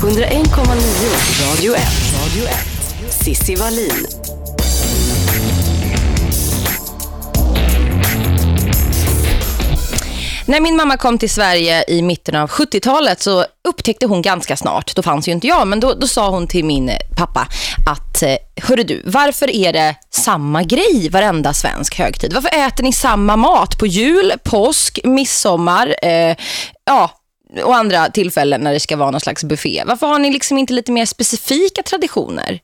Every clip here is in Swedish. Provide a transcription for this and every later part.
101,9 Radio 1. Radio 1. Sissi Wallin. När min mamma kom till Sverige i mitten av 70-talet så upptäckte hon ganska snart, då fanns ju inte jag, men då, då sa hon till min pappa att, eh, hörru du, varför är det samma grej varenda svensk högtid? Varför äter ni samma mat på jul, påsk, midsommar, eh, ja, och andra tillfällen när det ska vara någon slags buffé? Varför har ni liksom inte lite mer specifika traditioner?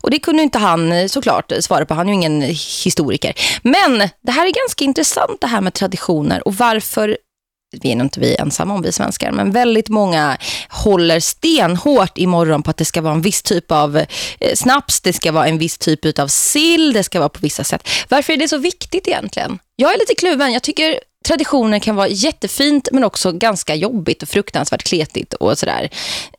Och det kunde inte han eh, såklart eh, svara på. Han är ju ingen historiker. Men det här är ganska intressant det här med traditioner och varför vi är nog inte vi ensamma om vi svenskar, men väldigt många håller stenhårt imorgon på att det ska vara en viss typ av eh, snaps, det ska vara en viss typ av sill, det ska vara på vissa sätt. Varför är det så viktigt egentligen? Jag är lite kluven. Jag tycker traditioner kan vara jättefint men också ganska jobbigt och fruktansvärt kletigt och sådär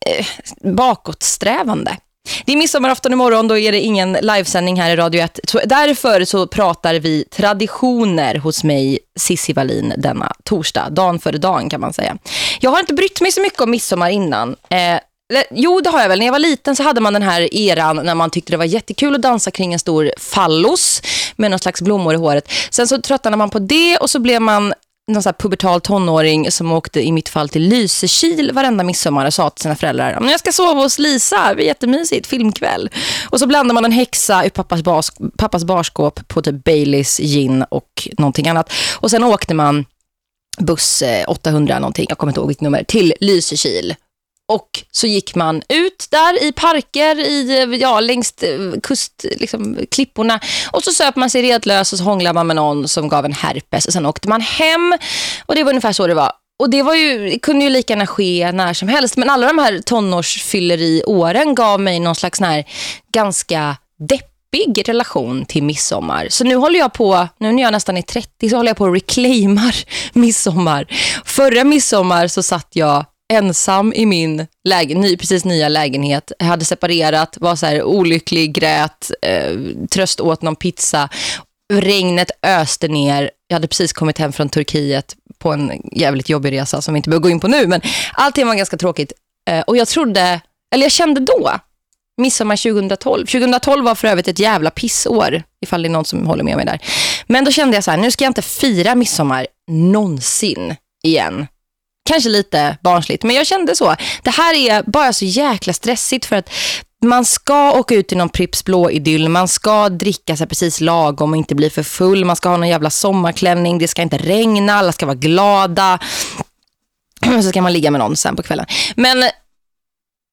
eh, bakåtsträvande. Det är midsommarafton imorgon, då är det ingen livesändning här i Radio 1. Så därför så pratar vi traditioner hos mig, Sissi Wallin, denna torsdag. Dan före dagen kan man säga. Jag har inte brytt mig så mycket om midsommar innan. Eh, Jo, det har jag väl. När jag var liten så hade man den här eran när man tyckte det var jättekul att dansa kring en stor fallos med någon slags blommor i håret. Sen så tröttnade man på det och så blev man någon sån här pubertal tonåring som åkte i mitt fall till Lysekil varenda midsommar och sa till sina föräldrar jag ska sova hos Lisa, det är jättemysigt, filmkväll. Och så blandade man en häxa i pappas, bas, pappas barskåp på typ Baileys, gin och någonting annat. Och sen åkte man buss eh, 800 någonting, jag kommer inte ihåg vilket nummer, till Lysekil. Och så gick man ut där i parker, i, ja, längs eh, kust, liksom, klipporna. Och så söp man sig redlös och så hånglade man med någon som gav en herpes. Och sen åkte man hem. Och det var ungefär så det var. Och det, var ju, det kunde ju lika gärna ske när som helst. Men alla de här tonårsfylleriåren gav mig någon slags här ganska deppig relation till midsommar. Så nu håller jag på, nu när jag nästan är 30 så håller jag på att reclaimar midsommar. Förra midsommar så satt jag ensam i min lägen ny, precis nya lägenhet. Jag hade separerat, var så här olycklig, grät, eh, tröst åt någon pizza. Regnet öste ner. Jag hade precis kommit hem från Turkiet på en jävligt jobbig resa som vi inte behöver gå in på nu. Men allting var ganska tråkigt. Eh, och jag trodde, eller jag kände då, midsommar 2012. 2012 var för övrigt ett jävla pissår, ifall det är någon som håller med mig där. Men då kände jag så här, nu ska jag inte fira midsommar någonsin igen kanske lite barnsligt, men jag kände så. Det här är bara så jäkla stressigt för att man ska åka ut i någon Pripps blå idyll. Man ska dricka sig precis lagom och inte bli för full. Man ska ha någon jävla sommarklänning. Det ska inte regna. Alla ska vara glada. Så ska man ligga med någon sen på kvällen. Men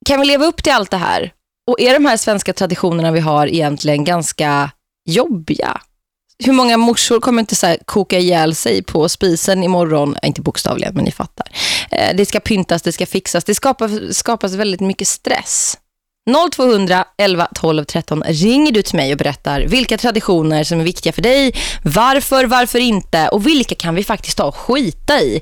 kan vi leva upp till allt det här? Och är de här svenska traditionerna vi har egentligen ganska jobbiga? Hur många morsor kommer inte så här koka ihjäl sig på spisen imorgon? Äh, inte bokstavligen, men ni fattar. Eh, det ska pyntas, det ska fixas. Det skapas, skapas väldigt mycket stress. 0200 11 12 13 ringer du till mig och berättar vilka traditioner som är viktiga för dig, varför, varför inte och vilka kan vi faktiskt ta och skita i.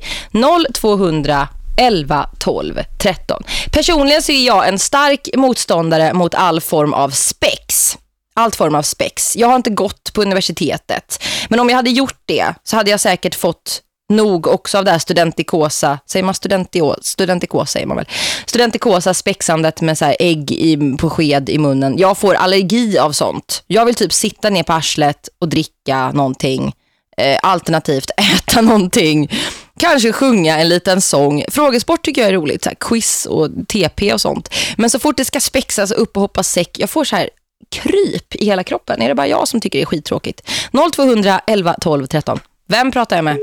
0200 11 12 13. Personligen så är jag en stark motståndare mot all form av spex allt form av spex. Jag har inte gått på universitetet. Men om jag hade gjort det så hade jag säkert fått nog också av det här studentikosa. Säger man studentikosa? Studentikosa säger man väl. Studentikosa spexandet med så här ägg i, på sked i munnen. Jag får allergi av sånt. Jag vill typ sitta ner på arslet och dricka någonting. Eh, alternativt äta någonting. Kanske sjunga en liten sång. Frågesport tycker jag är roligt. Så här, quiz och TP och sånt. Men så fort det ska spexas upp och hoppa säck. Jag får så här kryp i hela kroppen. Är det bara jag som tycker det är skittråkigt? 0200 11 12 13. Vem pratar jag med?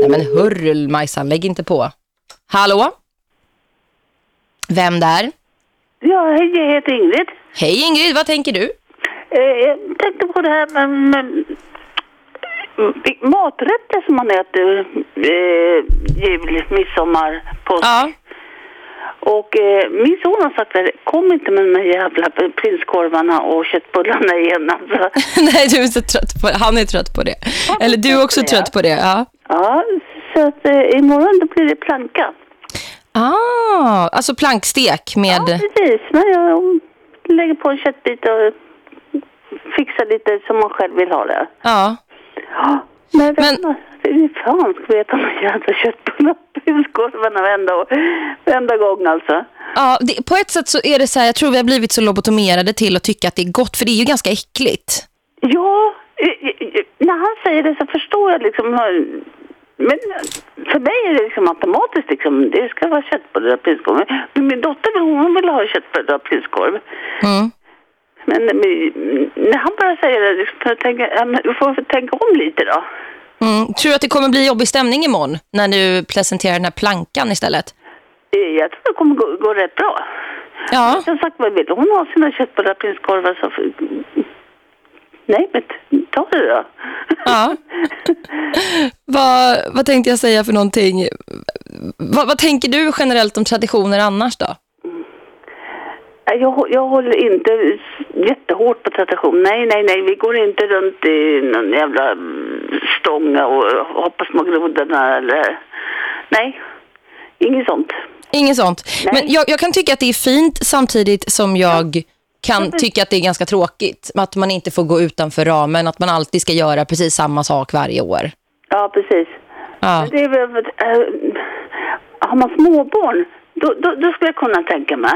Nej men hörru Majsan, lägg inte på. Hallå? Vem där? Ja, hej, jag heter Ingrid. Hej Ingrid, vad tänker du? Eh, jag tänkte på det här med, med maträtter som man äter eh, jul, midsommar, påsk. Ja. Och eh, min son har sagt att kom inte med de jävla prinskorvarna och köttbullarna igen. Alltså. Nej, du är så trött på det. Han är trött på det. Ja, Eller du är också det, trött på det, ja. Ja, så att eh, imorgon då blir det planka. Ah, alltså plankstek med... Ja, precis. Men jag lägger på en köttbit och fixar lite som man själv vill ha det. Ja. Ja, men, Men- fan ska vi äta de jävla köttbullarna och prinskorvarna varenda, varenda gång alltså? Ja, det, på ett sätt så är det så här, jag tror vi har blivit så lobotomerade till att tycka att det är gott, för det är ju ganska äckligt. Ja, eh, eh, när han säger det så förstår jag liksom... eh, Men för mig är det liksom automatiskt liksom, det ska vara köttbullar och prinskorv. Men min dotter hon vill ha köttbullar och prinskorv. Mm. Men eh, när han bara säger det, liksom, jag tänka, ja, men vi får tänka om lite då. Mm. Tror du att det kommer bli jobbig stämning imorgon när du presenterar den här plankan istället? Jag tror det kommer gå, gå rätt bra. Ja, Som sagt, vad vill hon ha sina köttbullar prinskorvar så... Nej, men ta det då. ja. vad, vad tänkte jag säga för någonting? Vad, vad tänker du generellt om traditioner annars då? Jag, jag håller inte jättehårt på tradition. Nej, nej, nej. Vi går inte runt i någon jävla mm, stånga och hoppar små grodorna eller... Nej, inget sånt. Inget sånt. Nej. Men jag, jag kan tycka att det är fint samtidigt som jag kan tycka att det är ganska tråkigt. Att man inte får gå utanför ramen. Att man alltid ska göra precis samma sak varje år. Ja, precis. Ja. Det är väl... Äh, har man småbarn, då, då, då skulle jag kunna tänka mig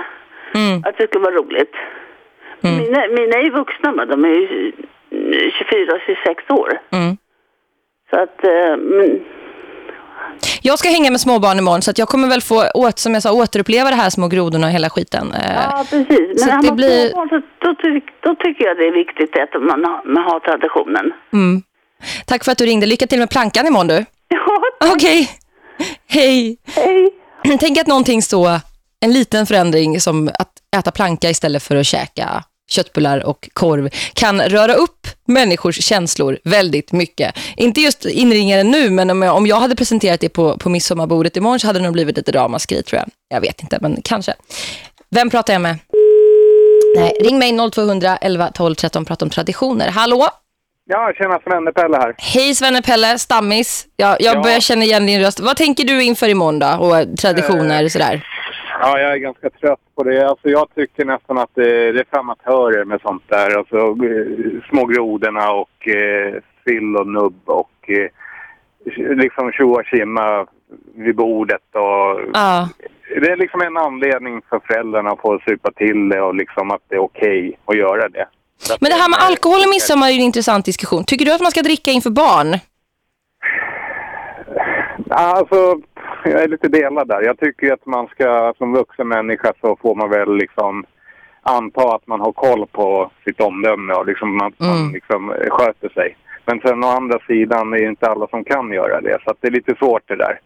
Mm. att det skulle vara roligt. Mina, mina är ju vuxna, men de är ju 24 och 26 år. Mm. Så att... Äh, men, Jag ska hänga med småbarn imorgon så att jag kommer väl få, åt, som jag sa, återuppleva det här små grodorna och hela skiten. Eh, Ja, precis. Men det blir- så då, då tycker jag det är viktigt att man har, man har traditionen. Mm. Tack för att du ringde. Lycka till med plankan imorgon du. Ja, Okej. Hej. hej. Tänk att någonting så, en liten förändring som att äta planka istället för att käka köttbullar och korv kan röra upp människors känslor väldigt mycket. Inte just inringaren nu, men om jag, om jag hade presenterat det på, på midsommarbordet imorgon så hade det nog blivit lite ramaskri tror jag. Jag vet inte, men kanske. Vem pratar jag med? Nej, ring mig 0200 11 12 13 prata om traditioner. Hallå? Ja, tjena Svenne-Pelle här. Hej Svenne-Pelle, stammis. Jag, jag Ja. börjar känna igen din röst. Vad tänker du inför imorgon då? Och traditioner och sådär. Ja, jag är ganska trött på det. Alltså, jag tycker nästan att det, det är för amatörer med sånt där. Alltså, eh, små grodorna och eh, sill och nubb och eh, liksom tjoa tjimma vid bordet. Och, Ja. Det är liksom en anledning för föräldrarna att få supa till det och liksom att det är okej att göra det. Men det här med alkohol i midsommar är ju en intressant diskussion. Tycker du att man ska dricka inför barn? Alltså, jag är lite delad där. Jag tycker att man ska, som vuxen människa så får man väl liksom anta att man har koll på sitt omdöme och liksom att Mm. man liksom sköter sig. Men sen å andra sidan är det inte alla som kan göra det, så det är lite svårt det där.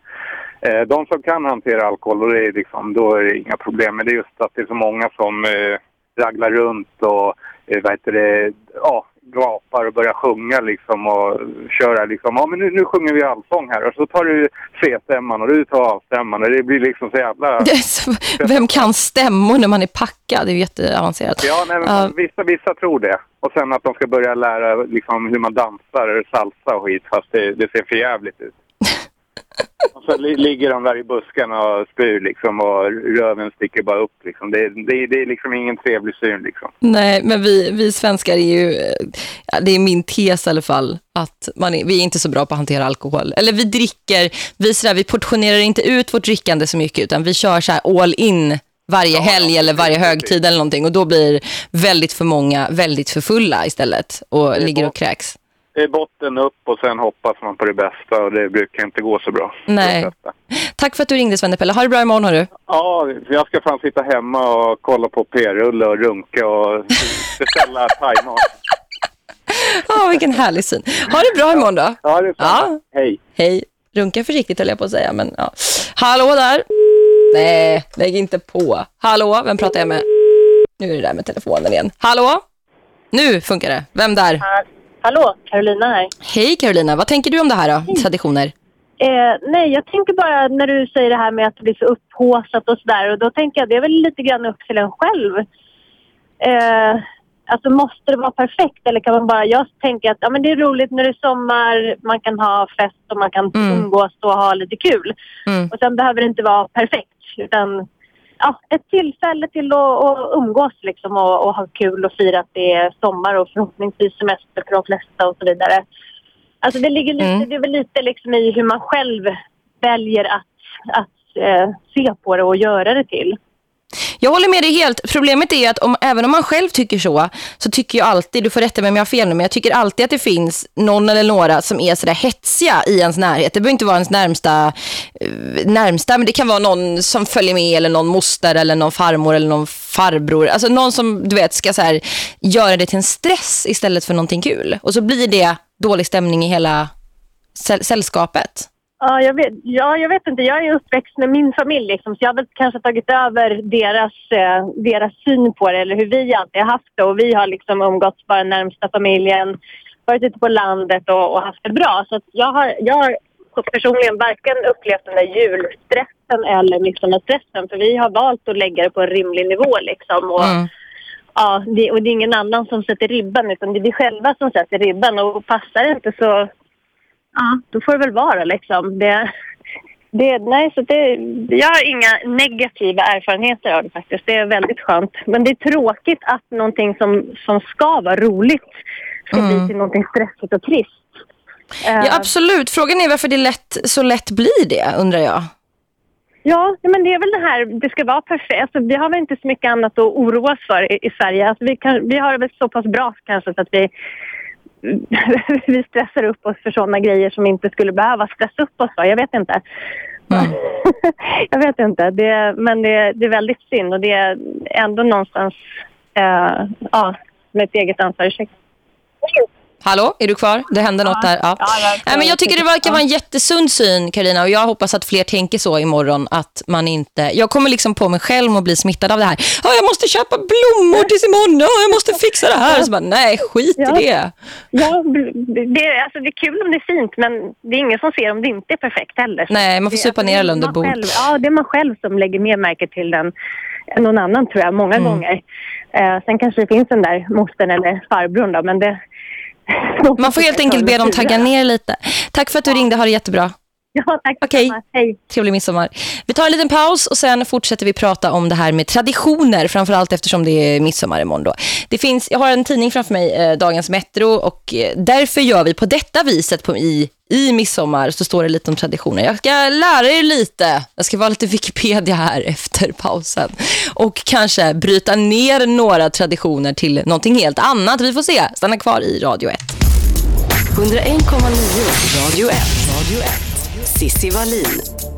Eh, de som kan hantera alkohol, och det är liksom, då är det inga problem. Men det är just att det är så många som eh, raglar runt och eh, vad heter det, ja, gapar och börjar sjunga liksom och köra liksom, ja men nu, nu sjunger vi allsång här och så tar du C-stämman och du tar A-stämman och det blir liksom så jävla... Så- Vem kan stämmor när man är packad? Det är ju jätteavancerat. Ja, nej, men Ja. vissa, vissa tror det. Och sen att de ska börja lära liksom, hur man dansar salsa och skit fast det, det ser för jävligt ut. Och så li, ligger de där i buskarna och spyr liksom och röven sticker bara upp liksom. Det, det, det är liksom ingen trevlig syn liksom. Nej, men vi, vi svenskar är ju, det är min tes i alla fall, att man är, vi är inte så bra på att hantera alkohol. Eller vi dricker, vi, sådär, vi portionerar inte ut vårt drickande så mycket, utan vi kör så här all in varje helg eller varje högtid eller någonting. Och då blir väldigt för många väldigt för fulla istället och ligger och kräks. Det är botten upp och sen hoppas man på det bästa och det brukar inte gå så bra. Nej. Tack för att du ringde Svenne-Pelle. Ha det bra imorgon, hörru. Ja, för jag ska fan sitta hemma och kolla på p-rulle och runka och beställa thaimat. Ja, vilken härlig syn. Ha det bra imorgon då. Ja, det är Ja. Hej. Hej. Runka försiktigt höll jag på att säga, men ja. Hallå där. Nej, lägg inte på. Hallå, vem pratar jag med? Nu är det där med telefonen igen. Hallå? Nu funkar det. Vem där? Hallå, Carolina här. Hej Carolina, vad tänker du om det här då? Traditioner? Eh, nej, jag tänker bara när du säger det här med att det blir så upphåsat och sådär. Och då tänker jag det är väl lite grann upp till en själv. Eh, alltså måste det vara perfekt eller kan man bara... Jag tänker att ja, men det är roligt när det är sommar, man kan ha fest och man kan Mm. umgås och ha lite kul. Mm. Och sen behöver det inte vara perfekt utan ja, ett tillfälle till att, att umgås liksom och, och ha kul och fira att det är sommar och förhoppningsvis semester för de flesta och så vidare. Alltså det ligger lite, Mm. det är väl lite liksom i hur man själv väljer att, att eh, se på det och göra det till. Jag håller med dig helt. Problemet är att om, även om man själv tycker så, så tycker jag alltid, du får rätta mig om jag har fel nu, men jag tycker alltid att det finns någon eller några som är sådär hetsiga i ens närhet. Det behöver inte vara ens närmsta, eh, närmsta men det kan vara någon som följer med eller någon moster eller någon farmor eller någon farbror. Alltså någon som du vet ska så här, göra det till en stress istället för någonting kul. Och så blir det dålig stämning i hela sällskapet. Ja jag, vet, ja, jag vet inte. Jag är uppväxt med min familj liksom, så jag har väl kanske tagit över deras, eh, deras syn på det eller hur vi alltid har haft det. Och vi har liksom umgåtts bara närmsta familjen, varit ute på landet och, och haft det bra. Så jag har, jag har personligen varken upplevt den där julstressen eller midsommarstressen. För vi har valt att lägga det på en rimlig nivå liksom. Och, mm. Ja, det, och det är ingen annan som sätter ribban utan det är vi själva som sätter ribban. Och passar det inte så ja, då får det väl vara liksom. Det, det, nej, så det, jag har inga negativa erfarenheter av det faktiskt. Det är väldigt skönt. Men det är tråkigt att någonting som, som ska vara roligt ska mm. bli till någonting stressigt och trist. Ja, eh. absolut. Frågan är varför det lätt, så lätt blir det, undrar jag. Ja, men det är väl det här, det ska vara perfekt. Alltså, vi har väl inte så mycket annat att oroa oss för i, i Sverige. Alltså, vi, kan, vi har det väl så pass bra kanske så att vi vi stressar upp oss för sådana grejer som inte skulle behöva stressa upp oss för. Jag vet inte. Mm. jag vet inte. Det, men det, det, är väldigt synd och det är ändå någonstans eh, ja, med ett eget ansvar. Ursäkta. Hallå, är du kvar? Det hände ja. något där. Ja. ja jag, men jag tycker det verkar vara en jättesund syn, Karina och jag hoppas att fler tänker så imorgon att man inte... Jag kommer liksom på mig själv att bli smittad av det här. Ja, jag måste köpa blommor till imorgon. Ja, jag måste fixa det här. Så bara, nej, skit ja. i det. Ja, det, alltså, det är kul om det är fint, men det är ingen som ser om det inte är perfekt heller. Nej, man får supa ner alla under bord. Ja, det är man själv som lägger mer märke till den än någon annan tror jag, många mm. gånger. Eh, sen kanske det finns den där mostern eller farbrorn då, men det, man får helt enkelt be dem tagga ner lite. Tack för att du ringde, ha det jättebra. Ja, tack. Okej, okay. Hej. trevlig midsommar. Vi tar en liten paus och sen fortsätter vi prata om det här med traditioner, framförallt eftersom det är midsommar imorgon då. Det finns, jag har en tidning framför mig, eh, Dagens Metro, och eh, därför gör vi på detta viset på, i, i midsommar så står det lite om traditioner. Jag ska lära er lite, jag ska vara lite Wikipedia här efter pausen. Och kanske bryta ner några traditioner till någonting helt annat. Vi får se, stanna kvar i Radio 1. 101,9 Radio 1. Radio 1. Sissi Wallin.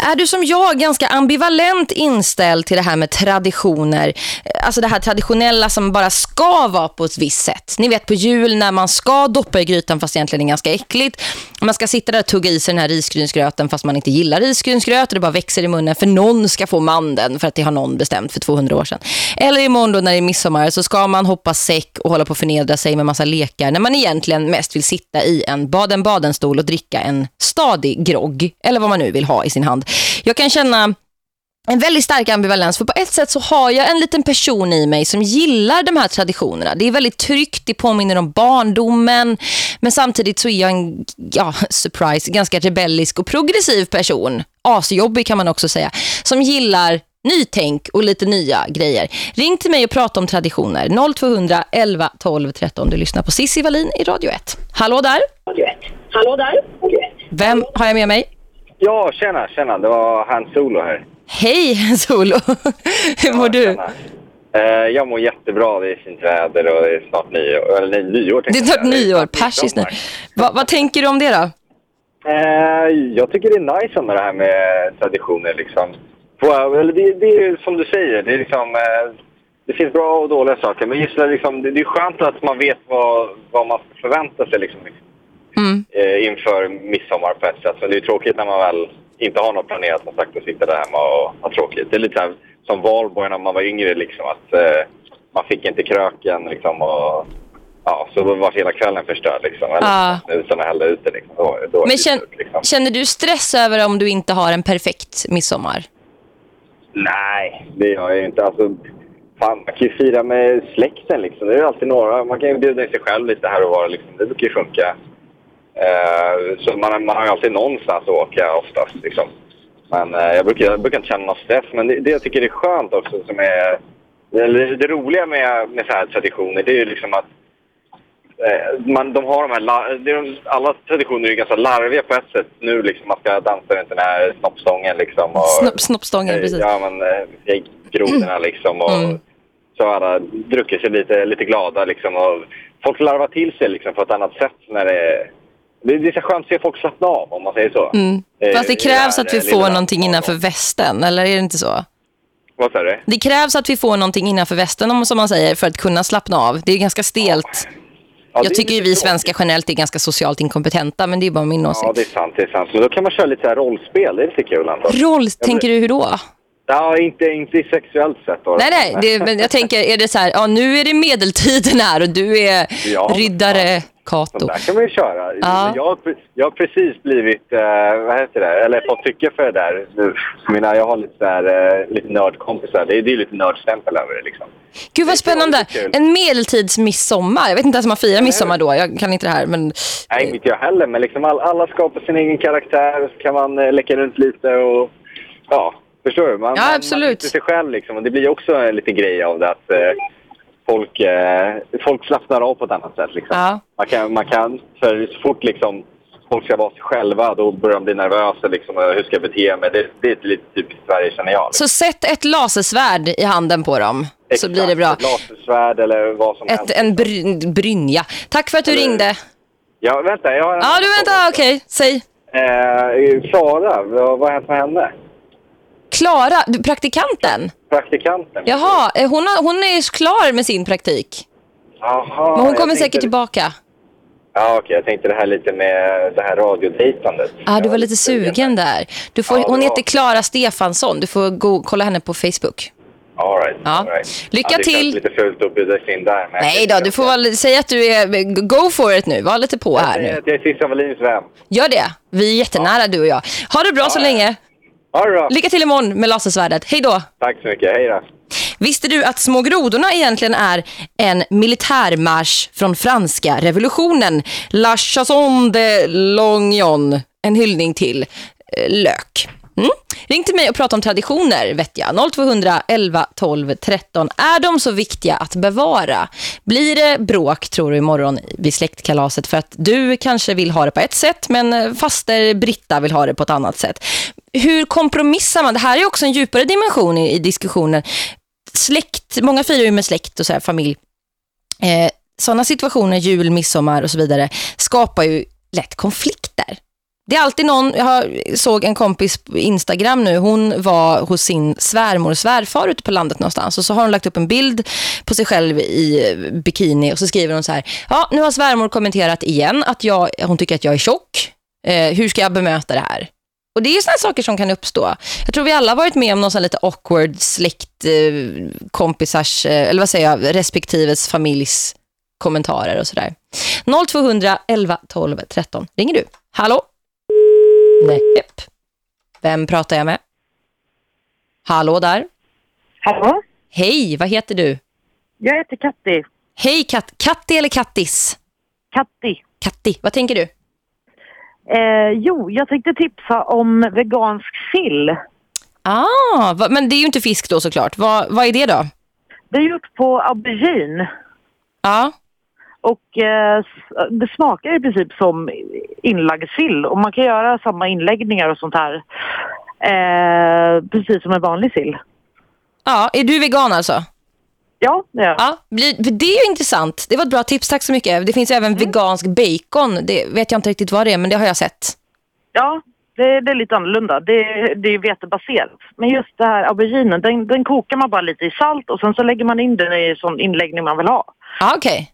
Är du som jag ganska ambivalent inställd till det här med traditioner? Alltså det här traditionella som bara ska vara på ett visst sätt. Ni vet på jul när man ska doppa i grytan fast egentligen är ganska äckligt. Man ska sitta där och tugga i sig den här risgrynsgröten fast man inte gillar risgrynsgröt och det bara växer i munnen för någon ska få mandeln för att det har någon bestämt för 200 år sedan. Eller imorgon då när det är midsommar så ska man hoppa säck och hålla på att förnedra sig med massa lekar när man egentligen mest vill sitta i en baden-badenstol och dricka en stadig grogg eller vad man nu vill ha i sin hand. Jag kan känna en väldigt stark ambivalens. För på ett sätt så har jag en liten person i mig som gillar de här traditionerna. Det är väldigt tryggt, det påminner om barndomen. Men samtidigt så är jag en, ja, surprise, ganska rebellisk och progressiv person. Asjobbig kan man också säga. Som gillar nytänk och lite nya grejer. Ring till mig och prata om traditioner. 0200 11 12 13. Du lyssnar på Sissi Wallin i Radio 1. Hallå där. Hallå där. Vem har jag med mig? Ja, tjena, tjena. Det var Hans Solo här. Hej Solo. Hur mår du? Uh, jag mår jättebra. Det är fint väder och det är snart nyår. Eller nej, nyår. Det är snart nyår. Persis nu. Va, vad tänker du om det då? Uh, jag tycker det är nice med det här med traditioner. Liksom. På, eller det, det är som du säger. Det, är liksom, uh, det finns bra och dåliga saker. Men just det, liksom, det, är skönt att man vet vad, vad man förväntar sig. Liksom, mm. inför midsommar på ett sätt. Men det är tråkigt när man väl inte har något planerat som sagt att sitta där hemma och ha tråkigt. Det är lite som valborg när man var yngre liksom att eh, man fick inte kröken liksom och ja, så var hela kvällen förstörd liksom. Eller. Utan att hälla ut det liksom. Då, då Men känn, liksom. känner du stress över om du inte har en perfekt midsommar? Nej, det gör jag inte. Alltså, fan, man kan ju fira med släkten liksom. Det är alltid några. Man kan ju bjuda in sig själv lite här och var liksom. Det brukar ju funka. Eh, så man, man har alltid någonstans att åka oftast. Liksom. Men eh, jag, brukar, jag brukar inte känna någon stress. Men det, det jag tycker är skönt också, som är... Det, det roliga med, med så här traditioner, det är ju liksom att eh, man, de har de här... de- alla traditioner är ganska larviga på ett sätt. Nu liksom, man ska dansa runt den här snoppstången liksom. Och, Snopp, snoppstången, eh, precis. Ja, men eh, grodorna liksom. Och, Mm. Så har alla druckit sig lite, lite glada liksom. Och folk larvar till sig liksom på ett annat sätt när det. Det är så skönt att se folk slappna av, om man säger så. Mm. Eh, Fast det krävs att vi får någonting innanför västen, eller är det inte så? Vad sa du? Det krävs att vi får någonting innanför västen, om, som man säger, för att kunna slappna av. Det är ganska stelt. Ja, Jag tycker ju vi svenskar generellt är ganska socialt inkompetenta, men det är bara min Ja, åsikt. det är sant. Det är sant. Men då kan man köra lite så här rollspel. Det är lite kul, antar jag. Roll, tänker du hur då? Ja, inte, inte sexuellt sätt. Då. Nej, nej, det, men jag tänker, är det så här, ja nu är det medeltiden här och du är Ja, riddare Cato. där kan man ju köra. Ja. Jag, har jag har precis blivit, eh, vad heter det, eller fått tycke för det där. Mina, jag har lite, här, eh, lite nördkompisar. Det är, är lite nördstämpel över det liksom. Gud vad spännande. En medeltidsmidsommar. Jag vet inte ens om man firar midsommar då. Jag kan inte det här, men... Nej, inte jag heller, men liksom all, alla skapar sin egen karaktär så kan man eh, leka runt lite och ja, förstår du? Man, Ja, man- absolut. Man hittar sig själv liksom och det blir också en liten grej av det att eh, folk, eh, folk slappnar av på ett annat sätt liksom. Ja. Man kan, man kan, för så fort liksom folk ska vara sig själva då börjar de bli nervösa liksom, hur ska jag bete mig? Det, det är lite typiskt Sverige känner jag. Så sätt ett lasersvärd i handen på dem, så Exakt. blir det bra. Ett lasersvärd eller vad som Ett, helst. en bry, brynja. Tack för att du Eller- ringde. Ja, vänta. Jag har en Ja, du vänta, okej. Säg. Eh, Klara, vad vad har hänt med henne? Klara, du, praktikanten. Praktikanten? Jaha, eh, hon, har, hon är klar med sin praktik. Jaha, Men hon kommer tänkte- säkert tillbaka. Ja, okej. Jag tänkte det här lite med det här radiodejtandet. Ja, du Jag var lite sugen där. Du får, Ja, hon heter Klara Stefansson. Du får gå, kolla henne på Facebook. All right, Ja. all right. Lycka ja, till. lite fult att bjuda in där. Nej då, du får väl säga att du är... Go for it nu. Var lite på Jag här nu. jag är Cissi Wallins vän. Gör det. Vi är jättenära du och jag. Ha det bra så Ja, länge. Lycka till imorgon med lasersvärdet. Hej då. Tack så mycket. Hej då. Visste du att Små grodorna egentligen är en militärmarsch från franska revolutionen? La chanson de Longyon. En hyllning till eh, lök. Mm. Ring till mig och prata om traditioner, vet jag. 0200 11 12 13. Är de så viktiga att bevara? Blir det bråk, tror du, imorgon vid släktkalaset för att du kanske vill ha det på ett sätt men eh, faster Britta vill ha det på ett annat sätt? Hur kompromissar man? Det här är också en djupare dimension i, i diskussionen. Släkt, många firar ju med släkt och så här, familj. Eh, sådana situationer, jul, midsommar och så vidare, skapar ju lätt konflikter. Det är alltid någon, jag såg en kompis på Instagram nu, hon var hos sin svärmor och svärfar ute på landet någonstans och så har hon lagt upp en bild på sig själv i eh, bikini och så skriver hon så här, ja nu har svärmor kommenterat igen att jag, hon tycker att jag är tjock, eh, hur ska jag bemöta det här? Och det är ju sådana saker som kan uppstå. Jag tror vi alla har varit med om någon sån lite awkward släkt, eh, kompisars, eh, eller vad säger jag, respektives familjs kommentarer och sådär. 0200 11 12 13. Ringer du? Hallå? Nej. Vem pratar jag med? Hallå där? Hallå? Hej, vad heter du? Jag heter Katti. Hej, Kat Katti eller Kattis? Katti. Katti, vad tänker du? Eh, jo, jag tänkte tipsa om vegansk sill. Ah, va, men det är ju inte fisk då såklart. Vad, vad är det då? Det är gjort på aubergine. Ja, Och eh, det smakar i princip som inlagd sill. Och man kan göra samma inläggningar och sånt här. Eh, precis som en vanlig sill. ja är du vegan alltså? Ja, det är. Ja, det är ju intressant. Det var ett bra tips, tack så mycket. Det finns även vegansk bacon. Det vet jag inte riktigt vad det är, men det har jag sett. Ja, det, det är lite annorlunda. Det, det är vetebaserat. Men just det här auberginen, den, den kokar man bara lite i salt och sen så lägger man in den i sån inläggning man vill ha. Ja, okej.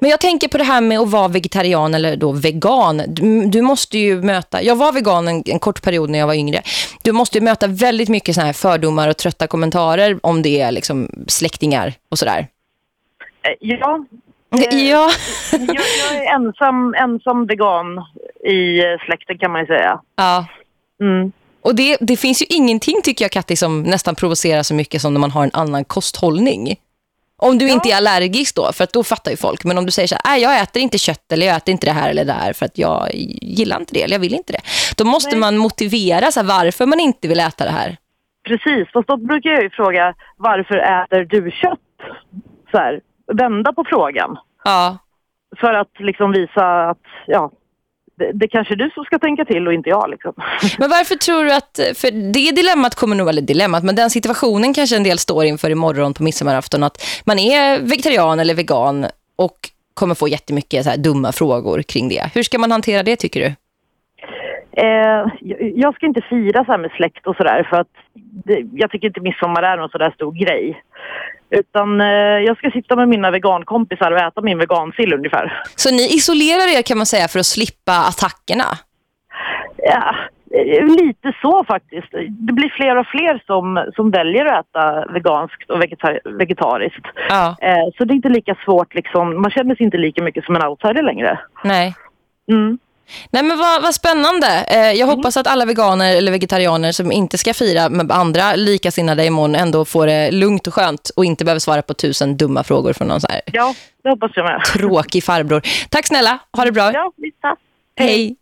Men jag tänker på det här med att vara vegetarian eller då vegan. Du, du måste ju möta, jag var vegan en, en kort period när jag var yngre. Du måste ju möta väldigt mycket såna här fördomar och trötta kommentarer om det är liksom släktingar och sådär. Eh, ja, Ja, jag, jag är ensam, ensam vegan i eh, släkten kan man ju säga. ja. Mm. Och det, det finns ju ingenting tycker jag Katti som nästan provocerar så mycket som när man har en annan kosthållning. Om du inte är allergisk då, för att då fattar ju folk. Men om du säger så här, "Nej, jag äter inte kött eller jag äter inte det här eller det där för att jag gillar inte det eller jag vill inte det. Då måste Nej. man motivera så här, varför man inte vill äta det här. Precis, fast då brukar jag ju fråga varför äter du kött? Så här, vända på frågan. Ja, för att liksom visa att ja, det, det kanske är du som ska tänka till och inte jag. Liksom. Men varför tror du att, för det dilemmat kommer nog, eller dilemmat, men den situationen kanske en del står inför imorgon på midsommarafton att man är vegetarian eller vegan och kommer få jättemycket så här dumma frågor kring det. Hur ska man hantera det tycker du? Eh, jag- ska inte fira så här med släkt och sådär för att det, jag tycker inte midsommar är någon sådär stor grej. Utan eh, jag ska sitta med mina vegankompisar och äta min vegansill ungefär. Så ni isolerar er kan man säga för att slippa attackerna? Ja, eh, lite så faktiskt. Det blir fler och fler som, som väljer att äta veganskt och vegetar- vegetariskt. Ja. Eh, så det är inte lika svårt liksom. Man känner sig inte lika mycket som en outsider längre. Nej. Mm. Nej men vad, vad spännande. Eh, jag hoppas att alla veganer eller vegetarianer som inte ska fira med andra likasinnade imorgon ändå får det lugnt och skönt och inte behöver svara på tusen dumma frågor från någon så här Ja, det hoppas jag med. tråkig farbror. Tack snälla, ha det bra. Ja, visst. tack. Hej.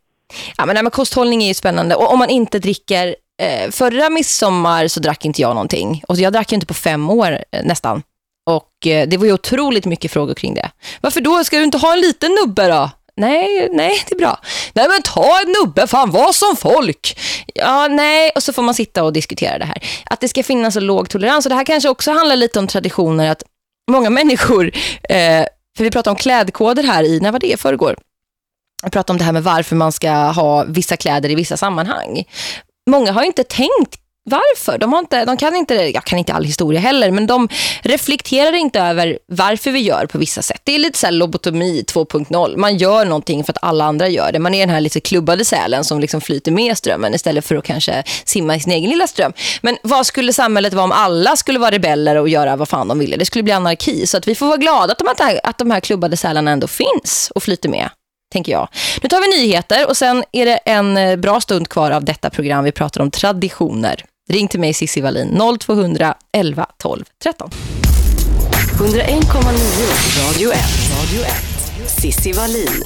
Ja, men, nej, men kosthållning är ju spännande. Och om man inte dricker... Eh, förra midsommar så drack inte jag någonting. Och jag drack ju inte på fem år eh, nästan. Och eh, det var ju otroligt mycket frågor kring det. Varför då? Ska du inte ha en liten nubbe då? Nej, nej, det är bra. Nej, men ta en nubbe, fan, var som folk. Ja, nej, och så får man sitta och diskutera det här. Att det ska finnas en låg tolerans. Och det här kanske också handlar lite om traditioner. Att många människor, eh, för vi pratar om klädkoder här i, när var det? Förrgår Vi pratar om det här med varför man ska ha vissa kläder i vissa sammanhang. Många har inte tänkt varför. De, har inte, de kan inte, jag kan inte all historia heller, men de reflekterar inte över varför vi gör på vissa sätt. Det är lite så här lobotomi 2.0. Man gör någonting för att alla andra gör det. Man är den här lite klubbade sälen som liksom flyter med strömmen istället för att kanske simma i sin egen lilla ström. Men vad skulle samhället vara om alla skulle vara rebeller och göra vad fan de ville? Det skulle bli anarki. Så att vi får vara glada att de här, att de här klubbade sälarna ändå finns och flyter med tänker jag. Nu tar vi nyheter och sen är det en eh, bra stund kvar av detta program. Vi pratar om traditioner. Ring till mig Sissi Wallin 0200 11 12 13. 101,9 Radio 1. Radio 1. Sissi Wallin.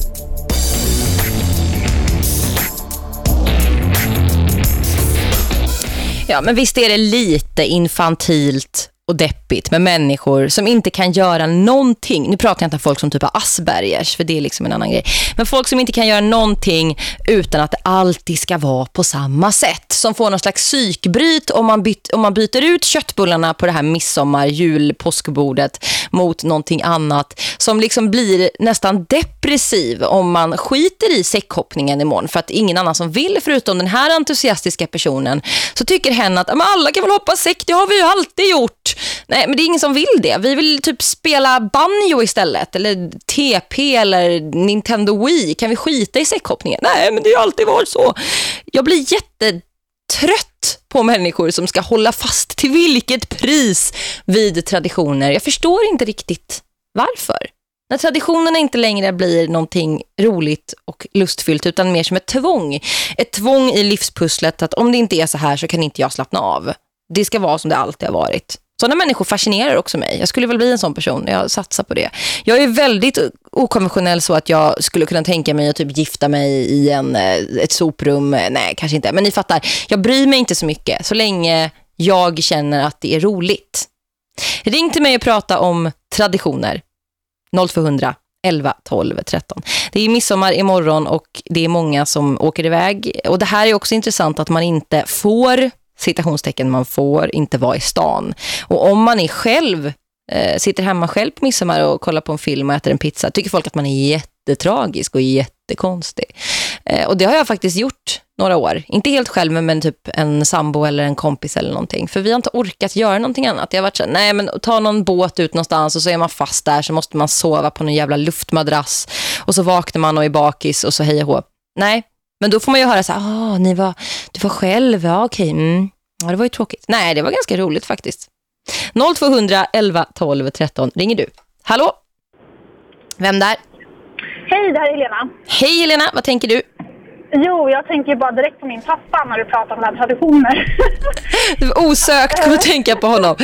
Ja, men visst är det lite infantilt och deppigt med människor som inte kan göra någonting. Nu pratar jag inte om folk som typ har Aspergers, för det är liksom en annan grej. Men folk som inte kan göra någonting utan att det alltid ska vara på samma sätt. Som får någon slags psykbryt om man, byt, om man byter ut köttbullarna på det här midsommar, jul, påskbordet mot någonting annat. Som liksom blir nästan depressiv om man skiter i säckhoppningen imorgon för att ingen annan som vill förutom den här entusiastiska personen så tycker hen att alla kan väl hoppa säck, det har vi ju alltid gjort. Nej, men det är ingen som vill det. Vi vill typ spela banjo istället eller TP eller Nintendo Wii. Kan vi skita i säckhoppningen? Nej, men det har alltid varit så. Jag blir jättetrött på människor som ska hålla fast till vilket pris vid traditioner. Jag förstår inte riktigt varför. När traditionerna inte längre blir någonting roligt och lustfyllt utan mer som ett tvång. Ett tvång i livspusslet att om det inte är så här så kan inte jag slappna av. Det ska vara som det alltid har varit. Sådana människor fascinerar också mig. Jag skulle väl bli en sån person. Jag satsar på det. Jag är väldigt okonventionell så att jag skulle kunna tänka mig att typ gifta mig i en, eh, ett soprum. Nej, kanske inte. Men ni fattar. Jag bryr mig inte så mycket så länge jag känner att det är roligt. Ring till mig och prata om traditioner. 0200 11 12 13. Det är midsommar imorgon och det är många som åker iväg. Och det här är också intressant att man inte får citationstecken man får inte vara i stan. Och om man är själv, eh, sitter hemma själv på midsommar och kollar på en film och äter en pizza, tycker folk att man är jättetragisk och jättekonstig. Eh, och det har jag faktiskt gjort några år. Inte helt själv, men typ en sambo eller en kompis eller någonting. För vi har inte orkat göra någonting annat. Jag har varit så här, nej men ta någon båt ut någonstans och så är man fast där så måste man sova på någon jävla luftmadrass. Och så vaknar man och är bakis och så hej och hå. Nej, men då får man ju höra så här, ah, ni var, du var själv, ja okej, mm. ja, det var ju tråkigt. Nej, det var ganska roligt faktiskt. 0200 11 12 13, ringer du. Hallå? Vem där? Hej, det här är Helena. Hej Helena, vad tänker du? Jo, jag tänker bara direkt på min pappa när du pratar om det här traditioner. Osökt kommer tänka på honom.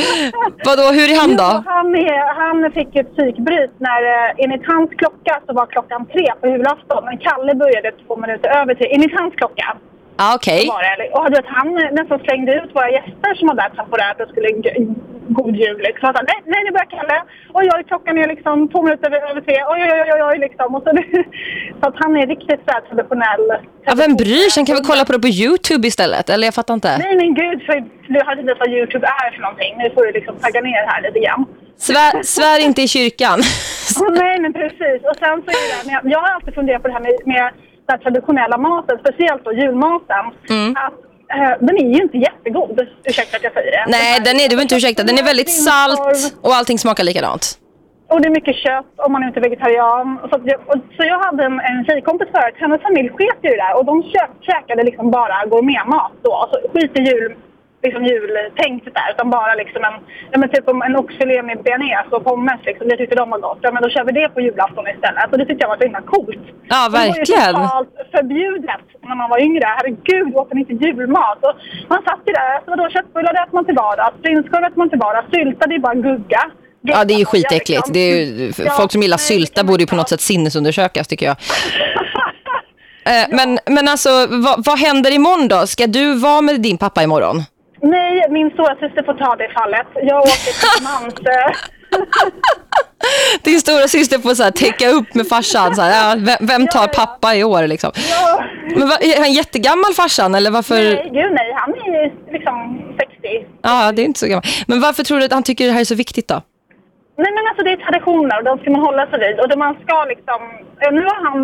Vadå, hur är han då? Jo, han, är, han fick ett psykbryt när eh, enligt hans klocka så var klockan tre på julafton. Men Kalle började två minuter över tre. Enligt hans klocka. Ja, okej. Och du vet, han nästan slängde ut våra gäster som var där temporärt och skulle god jul. Liksom. Så, nej, nej, nu börjar Kalle. Oj, oj, klockan är liksom två minuter över, över tre. Oj, oj, oj, oj, liksom. Och så, så att han är riktigt så här traditionell. Ja, vem bryr sig? Kan vi kolla på det på YouTube istället? Eller jag fattar inte. Nej, men gud, för du hade inte vad YouTube är för någonting. Nu får du liksom tagga ner här lite grann. Svär, svär inte i kyrkan. Oh, nej, men precis. Och sen så är det, men jag har alltid funderat på det här med, med den traditionella maten, speciellt då julmaten. Mm. Att, eh, den är ju inte jättegod, ursäkta att jag säger det. Nej, den är, du inte ursäkta. Den är väldigt salt och allting smakar likadant. Och det är mycket kött om man inte är vegetarian. Så, jag, så jag hade en, en tjejkompis förut, hennes familj sket ju det där och de kö, käkade liksom bara gourmetmat då. Alltså skit i jul, liksom jultänket där utan bara liksom en, ja, men typ en oxfilé med bearnaise och pommes liksom. Det tyckte de var gott. Ja, men då kör vi det på julafton istället. Och det tyckte jag var så himla coolt. Ja, Det var ju verkligen. totalt förbjudet när man var yngre. Herregud, åt man inte julmat? Och man satt ju där, så då köttbullar äter man till vardags, prinskorv äter man till vardags, sylta det är bara gugga. Ja, det är ju skitäckligt. liksom. Det ju, Ja, folk som gillar sylta borde ju på något sätt sinnesundersökas tycker jag. Eh, Men, men alltså, vad, vad händer imorgon då? Ska du vara med din pappa imorgon? Nej, min stora syster får ta det fallet. Jag åker till eh, Din stora syster får så här, täcka upp med farsan. Så här, ja, vem, tar pappa i år liksom? ja. Men är han jättegammal farsan eller varför? Nej, gud nej. Han är liksom 60. Ja, det är inte så gammal. Men varför tror du att han tycker det här är så viktigt då? Nej men alltså det är traditioner och de ska man hålla sig vid. Och då man ska liksom... Nu har han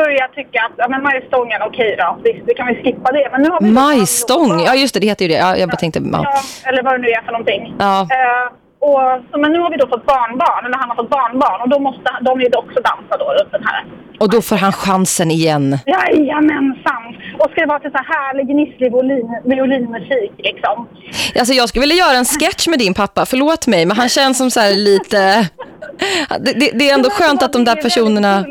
börjat tycka att ja, men majstången, okej då. Visst, vi kan väl skippa det. Men nu har vi Majstång? Ja, just det, det heter ju det. Ja, jag bara tänkte, ja. Ja, eller vad det nu är för någonting. Ja. Eh, och, så, men nu har vi då fått barnbarn, eller han har fått barnbarn. Och då måste de ju också dansa då runt den här. Och då får han chansen igen. Jajamensan! Och ska det vara till så här härlig, gnisslig violin, violinmusik liksom. Alltså jag skulle vilja göra en sketch med din pappa, förlåt mig, men han känns som så här lite... Det, det, det är ändå skönt att de där personerna...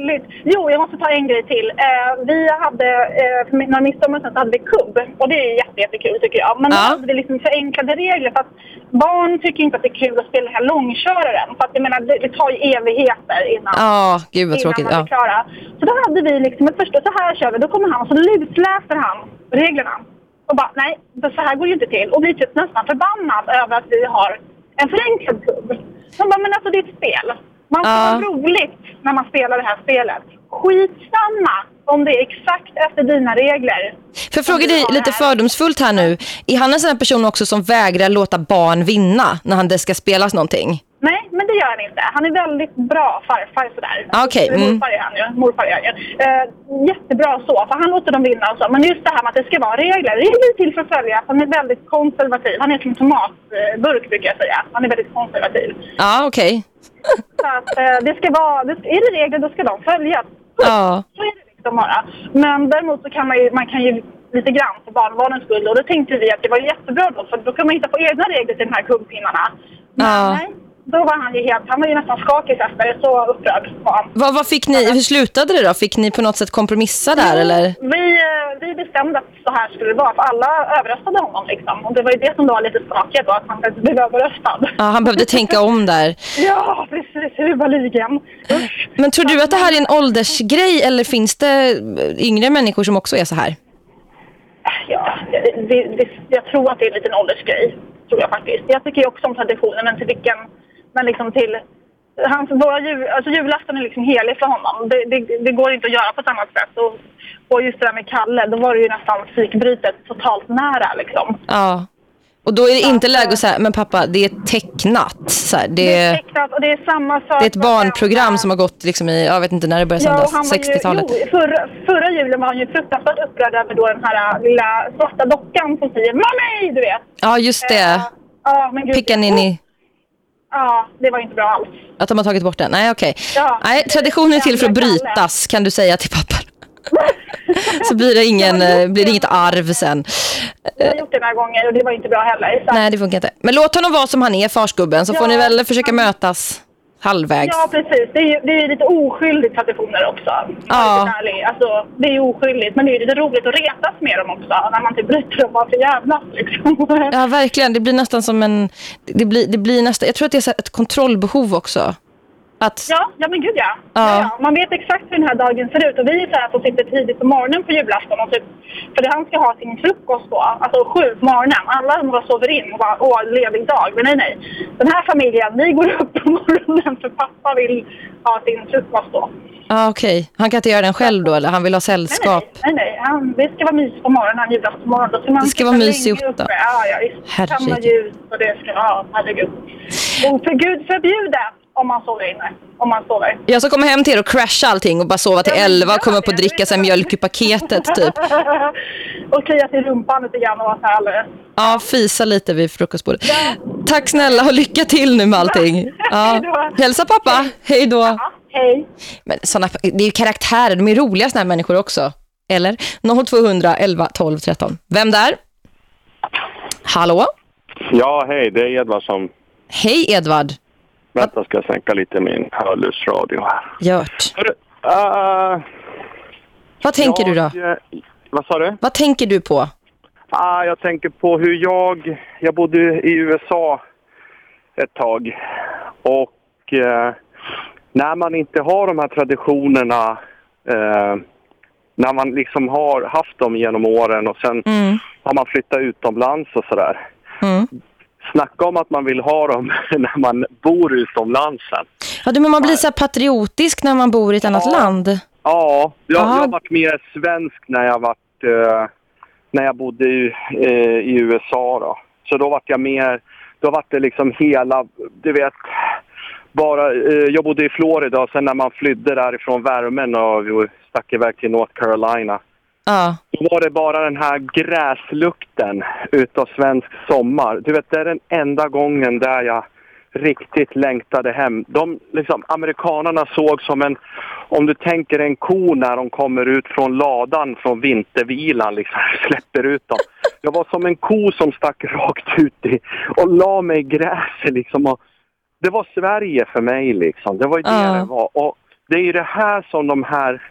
Jo, jag måste ta en grej till. Eh, vi hade, eh, för några midsommar sedan så hade vi kubb. Och det är jätte, jättekul tycker jag. Men då Ja. hade vi liksom förenklade regler för att barn tycker inte att det är kul att spela den här långköraren. För att jag menar, det, det tar ju evigheter innan. Ja, gud vad tråkigt. Innan man Ja. är klara. Så då hade vi liksom ett första, så här kör vi. Då kommer han och så lusläser han reglerna. Och bara, nej, så här går det ju inte till. Och blir typ nästan förbannad över att vi har en förenklad kubb. Så bara, men alltså det är ett spel. Man får Ja. ha roligt när man spelar det här spelet. Skitsamma om det är exakt efter dina regler. För jag frågar dig lite fördomsfullt här nu. Är han en sån person också som vägrar låta barn vinna när han det ska spelas någonting? Det gör han inte. Han är väldigt bra farfar sådär. Ah, okej, Eller mm. Morfar är han ju. Morfar är han ju. Eh, jättebra så, för han låter dem vinna och så. Men just det här med att det ska vara regler. Regler är till för att följa. Han är väldigt konservativ. Han är som en tomatburk brukar jag säga. Han är väldigt konservativ. Ja, okej. Så att eh, det ska vara, det, är det regler då ska de följas. Ja. Så är det liksom bara. Men däremot så kan man ju, man kan ju lite grann för barnbarnens skull. Och då tänkte vi att det var jättebra då, för då kan man hitta på egna regler till de här kubbpinnarna. Men Ja. nej, då var han ju helt, han var ju nästan skakig efter det, så upprörd var han. Vad, vad fick ni, hur slutade det då? Fick ni på något sätt kompromissa där eller? Vi, eh, vi bestämde att så här skulle det vara, för alla överröstade honom liksom. Och det var ju det som var lite skakigt då, att han blev överröstad. Ja, han behövde tänka om där. Ja, precis, huvudligen. Usch. Men tror du att det här är en åldersgrej eller finns det yngre människor som också är så här? Ja, det, det, jag tror att det är en liten åldersgrej. Tror jag faktiskt. Jag tycker ju också om traditionen, men till vilken... Men liksom till... Hans, våra jul, alltså julafton är liksom helig för honom. Det, det, det går inte att göra på ett annat sätt. Och, och just det där med Kalle, då var det ju nästan psykbrytet totalt nära liksom. Ja. Och då är det inte läge att säga, men pappa, det är tecknat. Så här, det, Det är tecknat och det är samma sak. det är ett barnprogram som har gått liksom i, jag vet inte när det började sändas, han var ju, 60-talet. jo, förra, förra julen var han ju fruktansvärt upprörd över då den här äh, lilla svarta dockan som säger Mami, du vet. Ja, just det. Eh, Ja, men gud. Pickan in i, Ja, det var inte bra alls. att de har tagit bort den. Nej, okej. Ja. Nej, traditionen är till för att brytas, kan du säga till pappa. Så blir det, ingen, eh, blir det inget arv sen. Jag har gjort det några gånger och det var inte bra heller. Så. Nej, det funkar inte. Men låt honom vara som han är, farsgubben, så Ja. får ni väl försöka mötas halvvägs. Ja, precis. Det är ju det är lite oskyldigt traditioner också. Ja. Alltså, det är ju oskyldigt, men det är lite roligt att retas med dem också. När man typ bryter dem bara för jävlas liksom. Ja, verkligen. Det blir nästan som en... Det blir, det blir nästan, jag tror att det är ett kontrollbehov också. Att, Ja, ja men gud ja. Ja. ja. Man vet exakt hur den här dagen ser ut. Och vi är så här som sitter tidigt på morgonen på julafton. Och typ, för han ska ha sin frukost då, alltså sju på morgonen. Alla andra sover in och bara åh, ledig dag. Men nej, nej. Den här familjen, vi går upp på morgonen för pappa vill ha sin frukost då. ah, okej. Han kan inte göra den själv då, eller han vill ha sällskap? nej, nej. nej. Han, det ska vara mys på morgonen, julaftonmorgon. Då ska man Det ska vara mys i uppe. Ja, ja, visst. Herregud. Tända ljus och det ska, ja, herregud. Och för gud förbjude om man sover inne. Om man sover. Jag ska komma hem till er och crasha allting och bara sova till Ja, elva och komma upp och dricka sig mjölk ur paketet typ. och klia i rumpan lite grann och vara så här alldeles. Ja, fisa lite vid frukostbordet. Tack snälla och lycka till nu med allting. Ja. Hälsa pappa. Hej då. Ja, hej. Men såna, det är ju karaktärer, de är roliga såna här människor också. Eller? 0200 11 12 13. Vem där? Hallå? Ja, hej, det är Edvard som... Hej Edvard. Vänta, ska jag sänka lite min hörlursradio här. Gjort. Hörru, uh, Vad tänker du då? jag- Vad sa du? Vad tänker du på? Ah, jag tänker på hur jag... Jag bodde i USA ett tag. Och eh, när man inte har de här traditionerna... Eh, när man liksom har haft dem genom åren och sen Mm. har man flyttat utomlands och sådär. Mm. Snacka om att man vill ha dem när man bor utomlands sen. Ja, men man blir så patriotisk när man bor i ett annat Ja. land. Ja, jag, Ja. jag har varit mer svensk när jag varit, eh, när jag bodde i, eh, i USA då. Så då vart jag mer, då vart det liksom hela, du vet, bara, eh, jag bodde i Florida och sen när man flydde därifrån värmen och stack iväg till North Carolina. Ja. Då var det bara den här gräslukten utav svensk sommar. Du vet, det är den enda gången där jag riktigt längtade hem. De, liksom, amerikanerna såg som en, om du tänker en ko när de kommer ut från ladan från vintervilan, liksom, släpper ut dem. Jag var som en ko som stack rakt ut i, och la mig i gräset liksom. Och det var Sverige för mig liksom. Det var ju det Ja. det var. Och det är ju det här som de här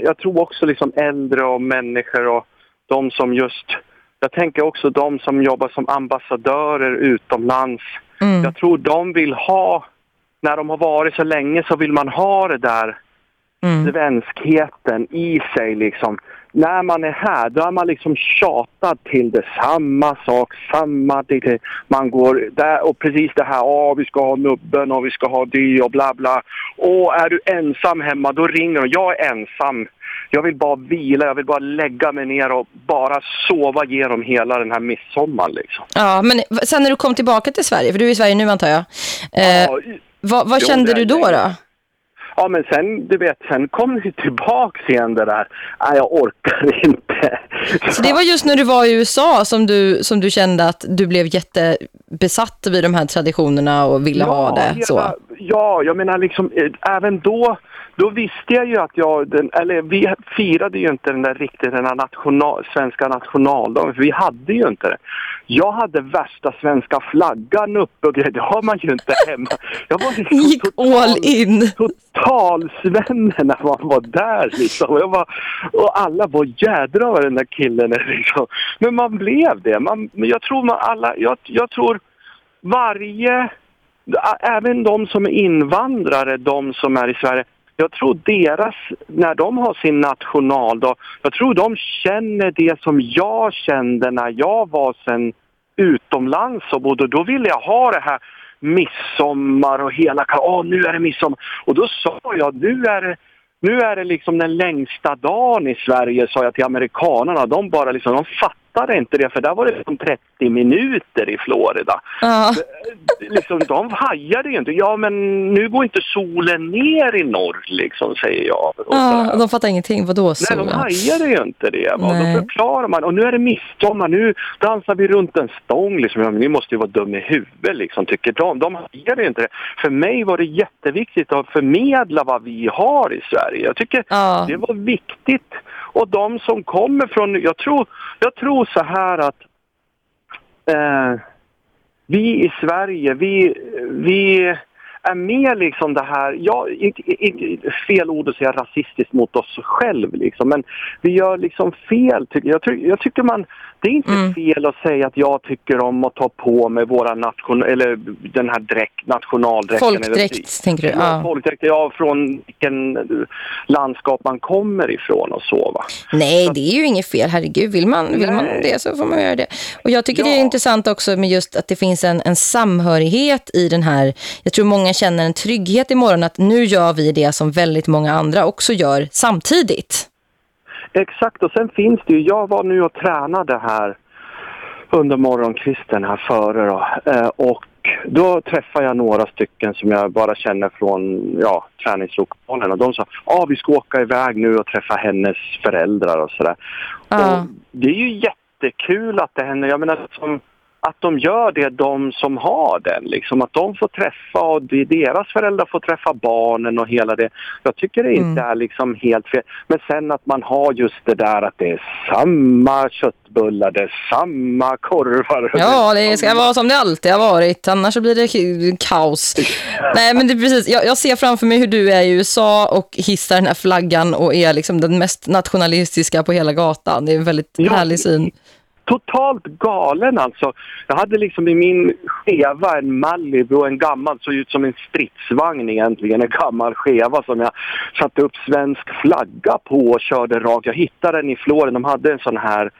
jag tror också liksom äldre och människor och de som just... Jag tänker också de som jobbar som ambassadörer utomlands. Mm. Jag tror de vill ha, när de har varit så länge så vill man ha det där Mm. svenskheten i sig liksom. När man är här, då är man liksom tjatad till det. Samma sak, samma... Det, man går där och precis det här, åh vi ska ha nubben och vi ska ha det och bla bla. Och är du ensam hemma, då ringer de. Jag är ensam. Jag vill bara vila, jag vill bara lägga mig ner och bara sova genom hela den här midsommaren liksom. Ja, men sen när du kom tillbaka till Sverige, för du är i Sverige nu antar jag. Eh, Ja, vad vad kände du då då? Ja, men sen, du vet, sen kom det tillbaks igen det där. Nej, jag orkar inte. Så det var just när du var i USA som du, som du kände att du blev jättebesatt vid de här traditionerna och ville ha det så? Ja, jag menar liksom, eh, även då, då visste jag ju att jag, den, eller vi firade ju inte den där riktigt den national, svenska nationaldagen, för vi hade ju inte det. Jag hade värsta svenska flaggan uppe och grejer, det har man ju inte hemma. Jag var liksom Gick all in. totalsvenne när man var där liksom. Och, jag var, och alla var jädra vad den där killen är liksom. Men man blev det. Man, men jag tror man alla, jag, jag tror varje, även de som är invandrare, de som är i Sverige, jag tror deras, när de har sin nationaldag, jag tror de känner det som jag kände när jag var sen utomlands och bodde. Då ville jag ha det här midsommar och hela... Åh, nu är det midsommar. Och då sa jag, nu är det, nu är det liksom den längsta dagen i Sverige, sa jag till amerikanerna. De bara liksom, de fattar fattade inte det, för där var det liksom 30 minuter i Florida. Ja. Liksom, de hajade ju inte. Ja, men nu går inte solen ner i norr, liksom, säger jag. Ja, de fattar ingenting. Vadå Nej, så? de hajade ju inte det. Va? Nej. Då förklarar man. Och nu är det midsommar. Nu dansar vi runt en stång. Liksom. Ja, men ni måste ju vara dum i huvudet, liksom, tycker de. De hajade ju inte det. För mig var det jätteviktigt att förmedla vad vi har i Sverige. Jag tycker Ja. det var viktigt. Och de som kommer från... Jag tror, jag tror så här att eh, vi i Sverige, vi, vi är med liksom det här, ja, inte, inte, fel ord att säga rasistiskt mot oss själv liksom, men vi gör liksom fel. Jag, jag tycker man, det är inte Mm. fel att säga att jag tycker om att ta på mig våra nation, eller den här dräkt, nationaldräkten. Folkdräkt, eller, tänker du? Ja, Ja. folkdräkt, ja, från vilken landskap man kommer ifrån och så va. Nej, det är ju inget fel. Herregud, vill man, vill man Nej. det så får man göra det. Och jag tycker det är Ja. intressant också med just att det finns en, en samhörighet i den här. Jag tror många känner en trygghet imorgon att nu gör vi det som väldigt många andra också gör samtidigt. Exakt, och sen finns det ju, jag var nu och tränade här under morgonkvisten här före då. Eh, och då träffade jag några stycken som jag bara känner från ja, träningslokalen och de sa ah, vi ska åka iväg nu och träffa hennes föräldrar och sådär. Och det är ju jättekul att det händer, jag menar som, att de gör det, de som har den. Liksom, att de får träffa och deras föräldrar får träffa barnen och hela det. Jag tycker det inte är liksom helt fel. Men sen att man har just det där att det är samma köttbullar, det är samma korvar. Ja, det ska vara som det alltid har varit. Annars blir det kaos. Nej, men det är precis. Jag, jag ser framför mig hur du är i USA och hissar den här flaggan och är liksom den mest nationalistiska på hela gatan. Det är en väldigt Ja. härlig syn. Totalt galen alltså. Jag hade liksom i min skeva en Malibu, en gammal, såg ut som en stridsvagn egentligen, en gammal skeva som jag satte upp svensk flagga på och körde rakt. Jag hittade den i Florida, de hade en sån här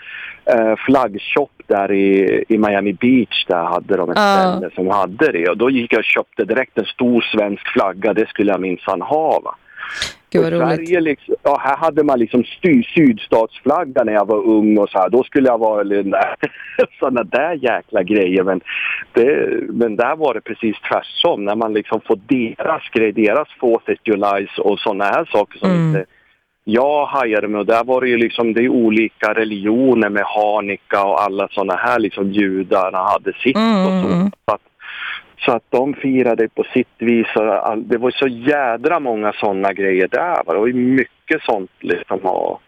eh, flaggshop där i, i Miami Beach, där hade de ett ställe som hade det. Och då gick jag och köpte direkt en stor svensk flagga, det skulle jag minsann ha va. Gud vad roligt. Sverige liksom, ja, här hade man liksom styr, sydstatsflagga när jag var ung och så här. Då skulle jag vara där, sådana där jäkla grejer. Men, det, men där var det precis tvärtom. När man liksom får deras grej, deras Fourth of July och sådana här saker som Mm. inte jag hajade med. Och där var det ju liksom, det är olika religioner med Hanukkah och alla sådana här liksom judarna hade sitt Mm, och så. mm. så att, så att de firade på sitt vis. Och all, det var så jädra många sådana grejer där. Va? Det var mycket sånt liksom. Och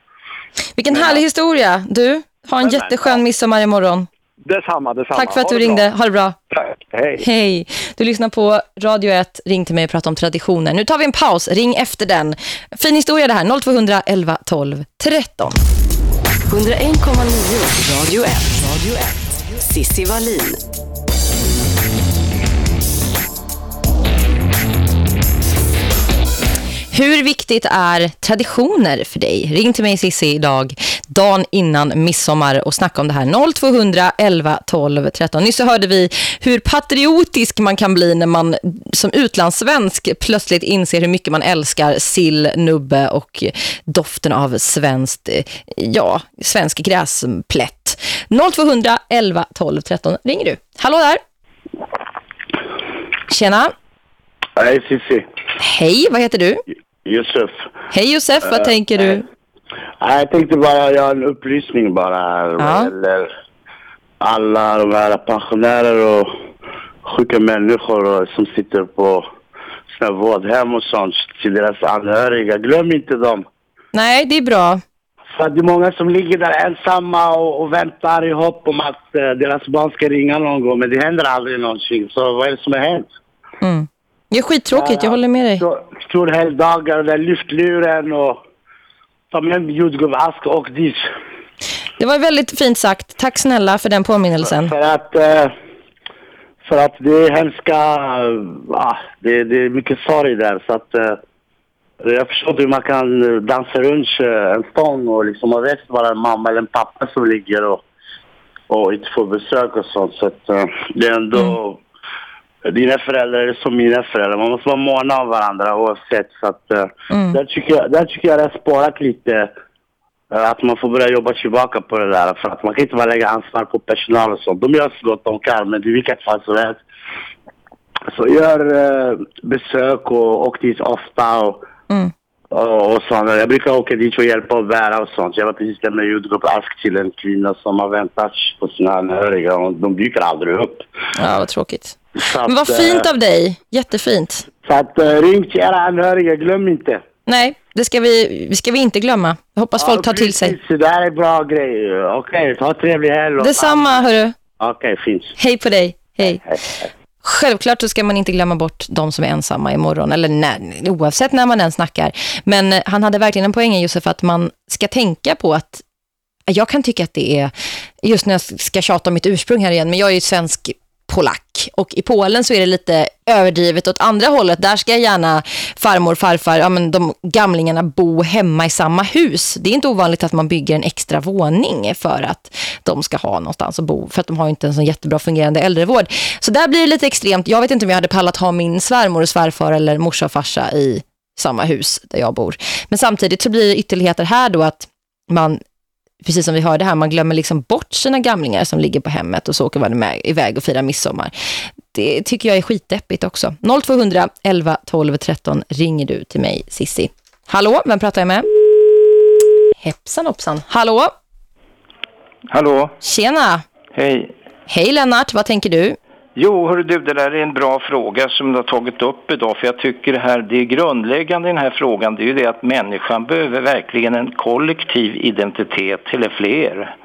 Vilken härlig historia. Du, ha en Men, jätteskön midsommar imorgon. detsamma, detsamma. Tack för att du ringde. bra. Ha det bra. Tack, hej. Hej. Du lyssnar på Radio 1. Ring till mig och prata om traditioner. Nu tar vi en paus. Ring efter den. Fin historia det här. 0200 11 12 13. 101,9 Radio 1. Radio 1. Sissi Wallin. Hur viktigt är traditioner för dig? Ring till mig Sissi idag, dagen innan midsommar och snacka om det här. 0200 11 12 13. Nyss så hörde vi hur patriotisk man kan bli när man som utlandssvensk plötsligt inser hur mycket man älskar sill, nubbe och doften av svenskt, eh, ja, svensk gräsplätt. 0200 11 12 13. Ringer du? Hallå där. Tjena. Hej Cissi. Hej, vad heter du? Josef. Hej Josef, vad Eh, tänker du? Nej, Jag tänkte bara göra en upplysning bara Ja. gäller alla de här pensionärer och sjuka människor som sitter på sina vårdhem och sånt till deras anhöriga. Glöm inte dem. Nej, det är bra. För det är många som ligger där ensamma och, och väntar i hopp om att eh, deras barn ska ringa någon gång. Men det händer aldrig någonting. Så vad är det som har hänt? Mm. Det är skittråkigt, jag håller med dig. Stor helgdagar och där lyftluren och ta med en jordgubbsask och dit. Det var väldigt fint sagt. Tack snälla för den påminnelsen. För att, eh, för att det är hemska, ah, det, det är mycket sorg där så att eh, jag förstår hur man kan eh, dansa runt eh, en stång och liksom man vet bara en mamma eller en pappa som ligger och, och inte får besök och sånt så att eh, det är ändå Dina föräldrar är som mina föräldrar. Man måste vara måna om varandra oavsett. Så att, eh, Mm. där, tycker jag, där tycker jag det har spårat lite. eh, Att man får börja jobba tillbaka på det där. För att man kan inte bara lägga ansvar på personal och sånt. De gör så gott de kan, men i vilket fall som helst. Så gör eh, besök och åk dit ofta och, Mm. och, och sånt. Jag brukar åka dit och hjälpa och bära och sånt. Jag var precis där med jordgubbsask till en kvinna som har väntat på sina anhöriga och de dyker aldrig upp. Ja, vad tråkigt. Men vad att, eh, fint av dig. Jättefint. Så att uh, ring till era anhöriga, glöm inte. Nej, det ska vi, ska vi inte glömma. Jag hoppas folk tar till sig. precis. Det här är bra grej. Okej, ha trevlig helg. Detsamma, hörru. Okej, fint. Hej på dig. Hej. Hej, hej. Självklart så ska man inte glömma bort de som är ensamma imorgon. Eller när, oavsett när man än snackar. Men eh, han hade verkligen en poäng Josef att man ska tänka på att jag kan tycka att det är, just när jag ska tjata om mitt ursprung här igen, men jag är ju svensk polack. Och i Polen så är det lite överdrivet åt andra hållet. Där ska gärna farmor, farfar, ja men de gamlingarna bo hemma i samma hus. Det är inte ovanligt att man bygger en extra våning för att de ska ha någonstans att bo. För att de har inte en så jättebra fungerande äldrevård. Så där blir det lite extremt. Jag vet inte om jag hade pallat ha min svärmor och svärfar eller morsa och farsa i samma hus där jag bor. Men samtidigt så blir det ytterligheter här då att man precis som vi hörde här, man glömmer liksom bort sina gamlingar som ligger på hemmet och så åker man med, iväg och firar midsommar. Det tycker jag är skitdeppigt också. 0200 11 12 13 ringer du till mig, Sissi. Hallå, vem pratar jag med? Hepsan hoppsan. Hallå? Hallå? Tjena. Hej. Hej Lennart, vad tänker du? Jo, hör du, det där är en bra fråga som du har tagit upp idag. För jag tycker det här, det är grundläggande i den här frågan, det är ju det att människan behöver verkligen en kollektiv identitet, eller fler.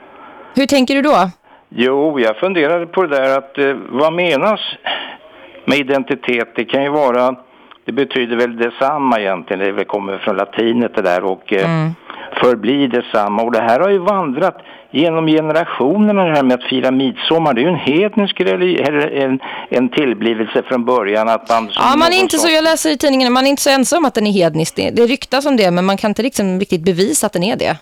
Hur tänker du då? Jo, jag funderade på det där att eh, vad menas med identitet? Det kan ju vara, det betyder väl detsamma egentligen, det kommer från latinet det där och eh, Mm. förblir detsamma. Och det här har ju vandrat genom generationerna det här med att fira midsommar. Det är ju en hednisk en, en tillblivelse från början att man... Ja, man är inte så, jag läser i tidningen, man är inte så ensam att den är hednisk. Det, det ryktas om det, men man kan inte liksom riktigt bevisa att den är det.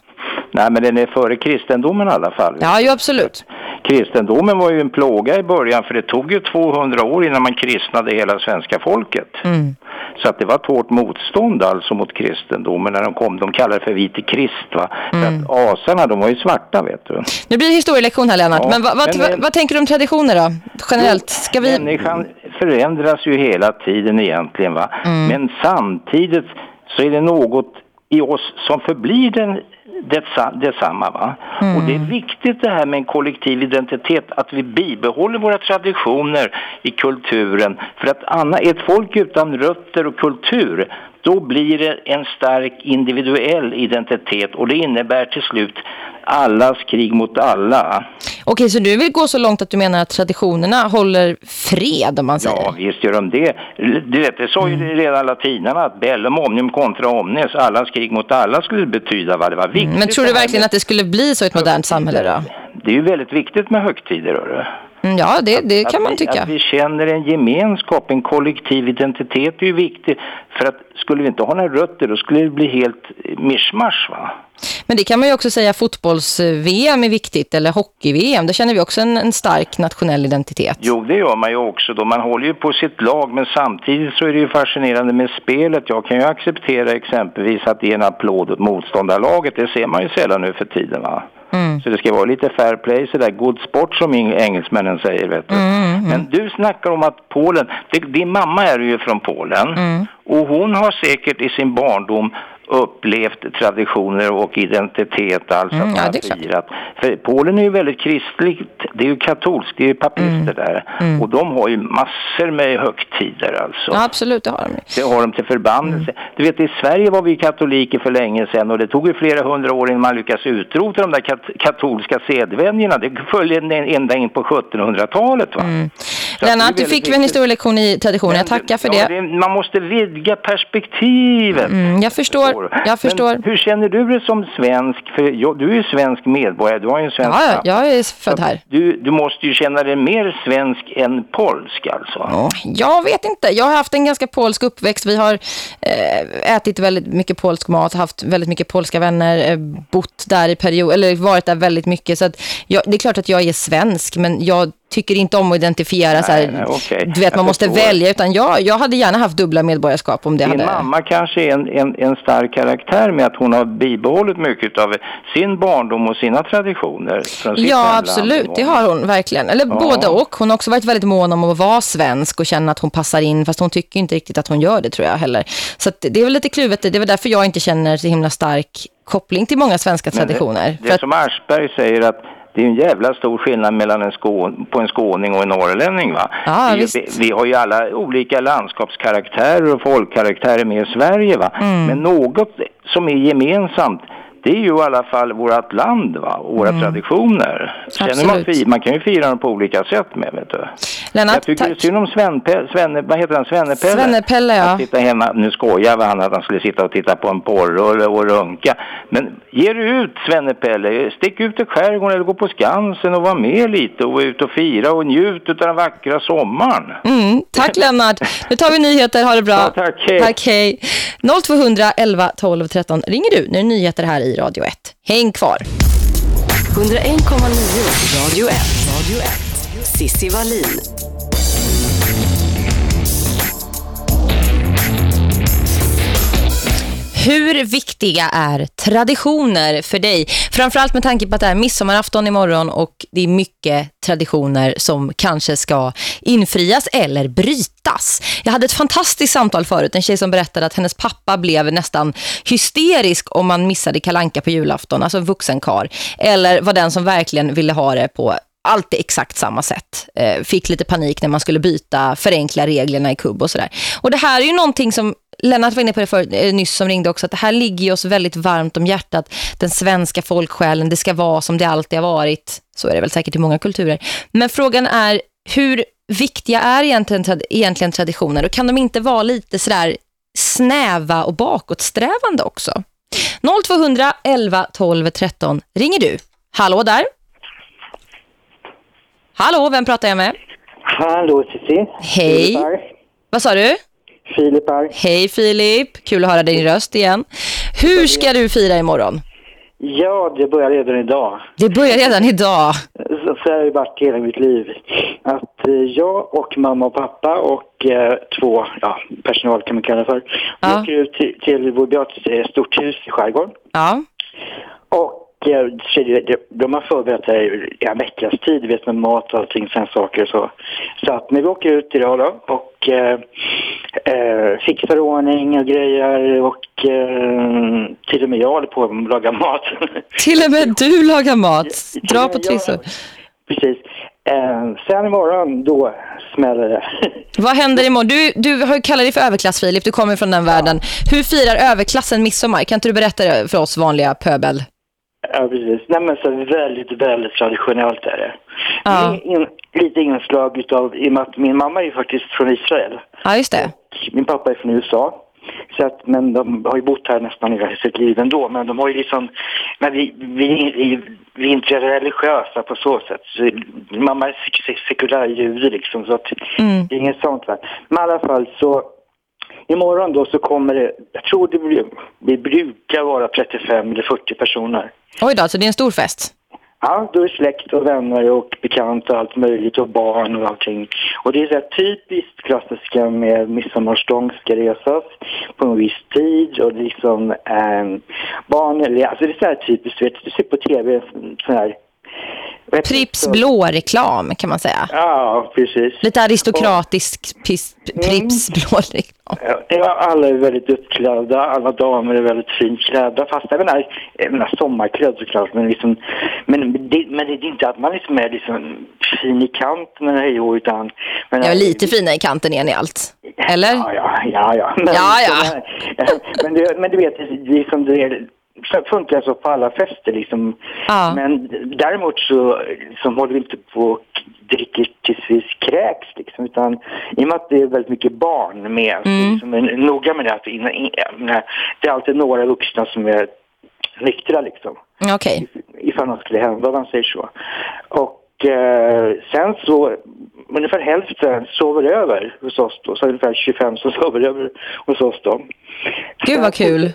Nej, men den är före kristendomen i alla fall. Ja, ju absolut. Kristendomen var ju en plåga i början för det tog ju 200 år innan man kristnade hela svenska folket. Mm. Så att det var ett hårt motstånd alltså mot kristendomen när de kom. De kallade det för vite krist va. För att asarna de var ju svarta vet du. Nu blir det historielektion här Lennart, Ja, men, vad, vad, men, vad tänker du om traditioner då? Generellt, ska vi... Människan förändras ju hela tiden egentligen va. Mm. Men samtidigt så är det något i oss som förblir den detsa, detsamma va. Mm. Och det är viktigt det här med en kollektiv identitet, att vi bibehåller våra traditioner i kulturen. För att Anna, ett folk utan rötter och kultur, då blir det en stark individuell identitet och det innebär till slut allas krig mot alla. Okej, så du vill gå så långt att du menar att traditionerna håller fred, om man säger? Ja, visst gör de det. Du vet, det sa ju Mm. redan latinarna att bellum omnium contra omnes, allas krig mot alla skulle betyda. Va? Det var viktigt. Men tror du verkligen att det skulle bli så i ett modernt samhälle då? Det är ju väldigt viktigt med högtider. Hörru. Mm, Ja, det, det kan att man tycka. Att vi känner en gemenskap, en kollektiv identitet är ju viktigt. För att skulle vi inte ha några rötter då skulle det bli helt mischmasch va. Men det kan man ju också säga fotbolls-VM är viktigt, eller hockey-VM. Då känner vi också en, en stark nationell identitet. Jo, det gör man ju också då. Man håller ju på sitt lag, men samtidigt så är det ju fascinerande med spelet. Jag kan ju acceptera exempelvis att ge en applåd åt motståndarlaget. Det ser man ju sällan nu för tiden va. Mm. Så det ska vara lite fair play, sådär good sport som eng- engelsmännen säger vet du. Mm, Men du snackar om att Polen, det, din mamma är ju från Polen Mm. och hon har säkert i sin barndom upplevt traditioner och identitet, alltså Mm, att ja, firat. För Polen är ju väldigt kristligt, det är ju katolskt, det är ju papister där. Mm. Och de har ju massor med högtider alltså. Ja, absolut, det har de. Det har de till förbannelse. Mm. Du vet, i Sverige var vi katoliker för länge sedan och det tog ju flera hundra år innan man lyckades utrota de där kat katolska sedvänjorna. Det följde ända in på 1700-talet va. Lennart, du fick vi en viktigt. historielektion i tradition. Jag tackar för Ja, det. Man måste vidga perspektivet. Mm, jag förstår, jag förstår. Men hur känner du dig som svensk? För jag, du är ju svensk medborgare, du har ju en svensk Ja, jag är född här. Du, du måste ju känna dig mer svensk än polsk alltså. Jag vet inte. Jag har haft en ganska polsk uppväxt. Vi har eh, ätit väldigt mycket polsk mat, haft väldigt mycket polska vänner, eh, bott där i period, eller varit där väldigt mycket. Så att jag, det är klart att jag är svensk, men jag tycker inte om att identifiera så här, nej, okej. du vet, man Jag måste förstår. välja, utan jag, jag hade gärna haft dubbla medborgarskap om det Din hade... mamma kanske är en, en, en stark karaktär med att hon har bibehållit mycket av sin barndom och sina traditioner från sitt Ja, absolut. Det har hon verkligen. Eller Ja. både och. Hon har också varit väldigt mån om att vara svensk och känna att hon passar in, fast hon tycker inte riktigt att hon gör det, tror jag heller. Så det är väl lite kluvet. Det är väl därför jag inte känner så himla stark koppling till många svenska Men traditioner. Det, det att, som Aschberg säger att det är en jävla stor skillnad mellan en skån, på en skåning och en norrlänning va? Visst. vi, vi har ju alla olika landskapskaraktärer och folkkaraktärer med i Sverige va? Mm. Men något som är gemensamt det är ju i alla fall vårt land va? och våra traditioner. Sen man, man kan ju fira dem på olika sätt med vet du. Lennart, jag tycker det är synd om Svenne, Svenne, vad heter han, Svennepelle? Svennepelle, ja. Att sitta hemma, nu skojar han att han skulle sitta och titta på en porr och, och runka. Men ge dig ut Svennepelle, stick ut i skärgården eller gå på Skansen och var med lite och ute och fira och njut av den vackra sommaren. Mm, tack Lennart. Nu tar vi nyheter, ha det bra. Ja, tack, hej. Tack, hej. 0200 11 12 13 ringer du när nyheter här i Radio 1. Häng kvar. 101,9 Radio 1. Radio 1. Sissi Wallin. Hur viktiga är traditioner för dig? Framförallt med tanke på att det är midsommarafton imorgon och det är mycket traditioner som kanske ska infrias eller brytas. Jag hade ett fantastiskt samtal förut. En tjej som berättade att hennes pappa blev nästan hysterisk om man missade kalanka på julafton, alltså en vuxen kar. Eller var den som verkligen ville ha det på alltid exakt samma sätt. Eh, fick lite panik när man skulle byta, förenkla reglerna i kubb och sådär. Och det här är ju någonting som Lennart var inne på det för, eh, nyss som ringde också, att det här ligger ju oss väldigt varmt om hjärtat. Den svenska folksjälen, det ska vara som det alltid har varit. Så är det väl säkert i många kulturer. Men frågan är, hur viktiga är egentligen, trad- egentligen traditioner? Och kan de inte vara lite sådär snäva och bakåtsträvande också? 0200 11 12 13 ringer du. Hallå där. Hallå, vem pratar jag med? Hallå Cissi. Hej. Filip här. Vad sa du? Filip här. Hej Filip, kul att höra din röst igen. Hur ska du fira imorgon? Ja, det börjar redan idag. Det börjar redan idag. Så, så har det varit hela mitt liv. Att eh, jag och mamma och pappa och eh, två ja, personal kan man kalla det för. Ja. åker ut till, till vår- vi har ett eh, stort hus i skärgården. Ja. Och de har förberett det i en veckas tid, vet, med mat och allting, sen saker och så. Så att när vi åker ut idag då och eh, eh, fixar ordning och grejer och eh, till och med jag håller på att laga mat. Till och med du lagar mat. Dra på trissor. Precis. Eh, sen imorgon då smäller det. Vad händer imorgon? Du, du har ju kallat dig för överklass Filip, du kommer från den världen. Hur firar överklassen midsommar? Kan inte du berätta det för oss vanliga pöbel? Ja, precis. Nej, men så väldigt, väldigt traditionellt är det. Ja. In, lite inslag utav, i och med att min mamma är ju faktiskt från Israel. Ja, just det. Min pappa är från USA. Så att, men de har ju bott här nästan hela sitt liv ändå. Men de har ju liksom, men vi, vi, vi, vi är inte religiösa på så sätt. Så, mamma är sek- sekulär jude liksom. Så att, Mm. det är inget sånt. Va? Men i alla fall så, imorgon då så kommer det, jag tror det blir, vi brukar vara 35 eller 40 personer. Oj då, så det är en stor fest. Ja, då är släkt och vänner och bekanta och allt möjligt och barn och allting. Och det är så här typiskt klassiska med midsommarstång ska resas på en viss tid och det liksom eh, barn, eller alltså det är så här typiskt, du vet, du ser på tv sån här... Pripps blå-reklam kan man säga. Ja, precis. Lite aristokratisk pis, Pripps blå-reklam. Ja, Ja, alla är väldigt uppklädda, alla damer är väldigt fint klädda. Fast jag menar, jag menar sommarklädd såklart. Men, liksom, men, det, men det är inte att man liksom är liksom fin i kanten eller hej och, utan... Men, Jag är lite fina i kanten igen i allt. Eller? Ja, ja, ja. ja. Men, Ja, ja. Men, du, men du vet, det är liksom det är, funkar så på alla fester liksom. Ja. Men däremot så, så håller vi inte på och dricker tills vi kräks liksom. Utan i och med att det är väldigt mycket barn med, Mm. liksom, är noga med det. Att in, in, det är alltid några vuxna som är nyktra liksom Okej. ifall något skulle hända, om man säger så. Och eh, sen så, ungefär hälften sover över hos oss då, så ungefär 25 som sover över hos oss då. Gud vad kul.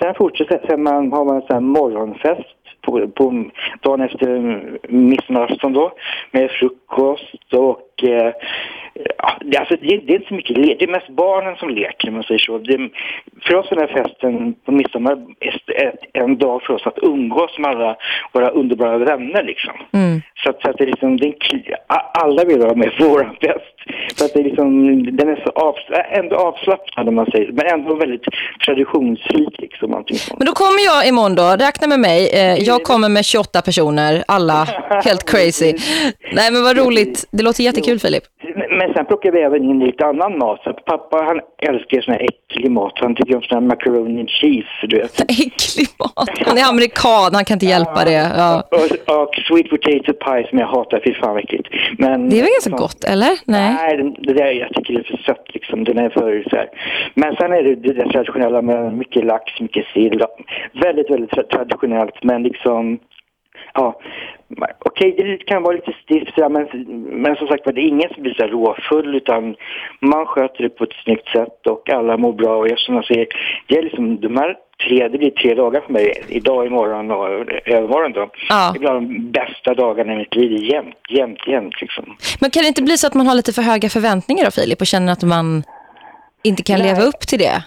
Sen fortsätter sen man, har man en sån här morgonfest på, på dagen efter midsommarafton då med frukost och eh, ja, det, alltså, det, det är inte så mycket le- det är mest barnen som leker man säger så. Det, för oss är den här festen på midsommar en dag för oss att umgås med alla våra underbara vänner liksom. Mm. Så att, så att det är liksom, det är, alla vill vara med på våran fest. För att det är liksom, den är så avs- ändå avslappnad om man säger, men ändå väldigt traditionsrik liksom. Men då kommer jag imorgon då, räkna med mig. Eh, jag kommer med 28 personer, alla helt crazy. Nej men vad roligt, det låter jättekul Filip. men- men sen plockar vi även in lite annan mat. Så pappa han älskar sån här äcklig mat. Han tycker om sån här macaroni and cheese, du vet. Äcklig mat. Han är amerikan, han kan inte hjälpa det. Ja. Och, och sweet potato pie som jag hatar, fy fan äckligt. Men, Det är väl ganska gott, eller? Nej. Nej, det, där, jag tycker det är för sött liksom. Den är för så här. Men sen är det det traditionella med mycket lax, mycket sill. Väldigt, väldigt tra- traditionellt, men liksom... Ja, okej, det kan vara lite stift, men, men som sagt var, det är ingen som blir så råfull utan man sköter det på ett snyggt sätt och alla mår bra. Och jag jag säger, det är liksom de här tre, det blir tre dagar för mig. Idag, imorgon och övermorgon då. Ja. Det blir de bästa dagarna i mitt liv, jämt, jämt, jämt liksom. Men kan det inte bli så att man har lite för höga förväntningar då, Filip, och känner att man inte kan Nej. leva upp till det?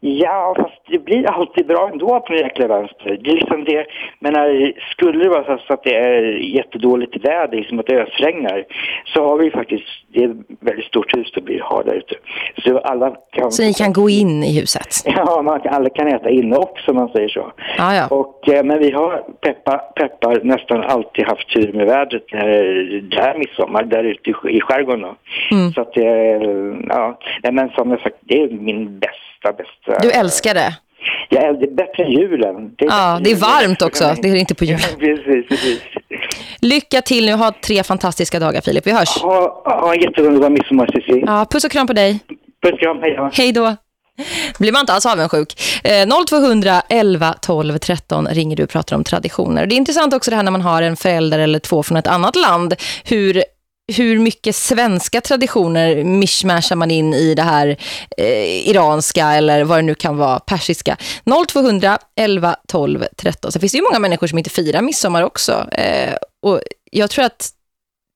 Ja, fast det blir alltid bra ändå på den jäkla vänster. Det är liksom det, men när, skulle det vara så att det är jättedåligt väder, som att det ösregnar, så har vi faktiskt, det är ett väldigt stort hus det blir ha där ute. Så alla kan... Så ni kan gå in i huset? Ja, man, alla kan äta inne också om man säger så. Ja, ja. Och, eh, men vi har peppar, peppar nästan alltid haft tur med vädret när det är midsommar där ute i, sk- i skärgården. Mm. Så att det ja, men som jag sagt, det är min bästa, bästa... Du älskar det? Ja, det är bättre än julen. Det Ja, det är varmt också. Det är inte på julen. precis, precis. Lycka till nu. Ha tre fantastiska dagar, Filip. Vi hörs. Ha, ha en jätteunderbar midsommar, Cissi. Ja, puss och kram på dig. Puss och kram, hej då. Hej då. Blir man inte alls avundsjuk. Eh, 0200 11 12 13 ringer du och pratar om traditioner. Det är intressant också det här när man har en förälder eller två från ett annat land. Hur, hur mycket svenska traditioner mishmashar man in i det här eh, iranska eller vad det nu kan vara, persiska. 0200 11 12 13. Så finns det ju många människor som inte firar midsommar också. Eh, och jag tror att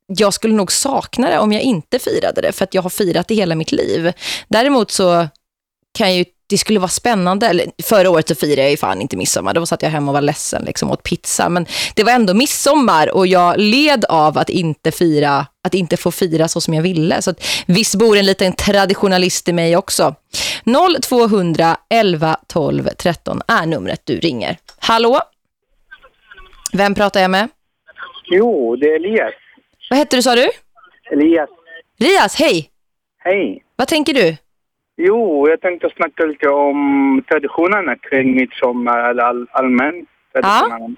jag skulle nog sakna det om jag inte firade det för att jag har firat det hela mitt liv. Däremot så kan ju det skulle vara spännande. Eller, förra året så firade jag ju fan inte midsommar. Då satt jag hemma och var ledsen liksom, åt pizza. Men det var ändå midsommar och jag led av att inte fira, att inte få fira så som jag ville. Så att visst bor en liten traditionalist i mig också. 0200 11 12 13 är numret du ringer. Hallå? Vem pratar jag med? Jo, det är Elias. Vad heter du sa du? Elias. Rias, hej! Hej. Vad tänker du? Jo, jag tänkte snacka lite om traditionerna kring midsommar eller all, allmänt. traditionerna.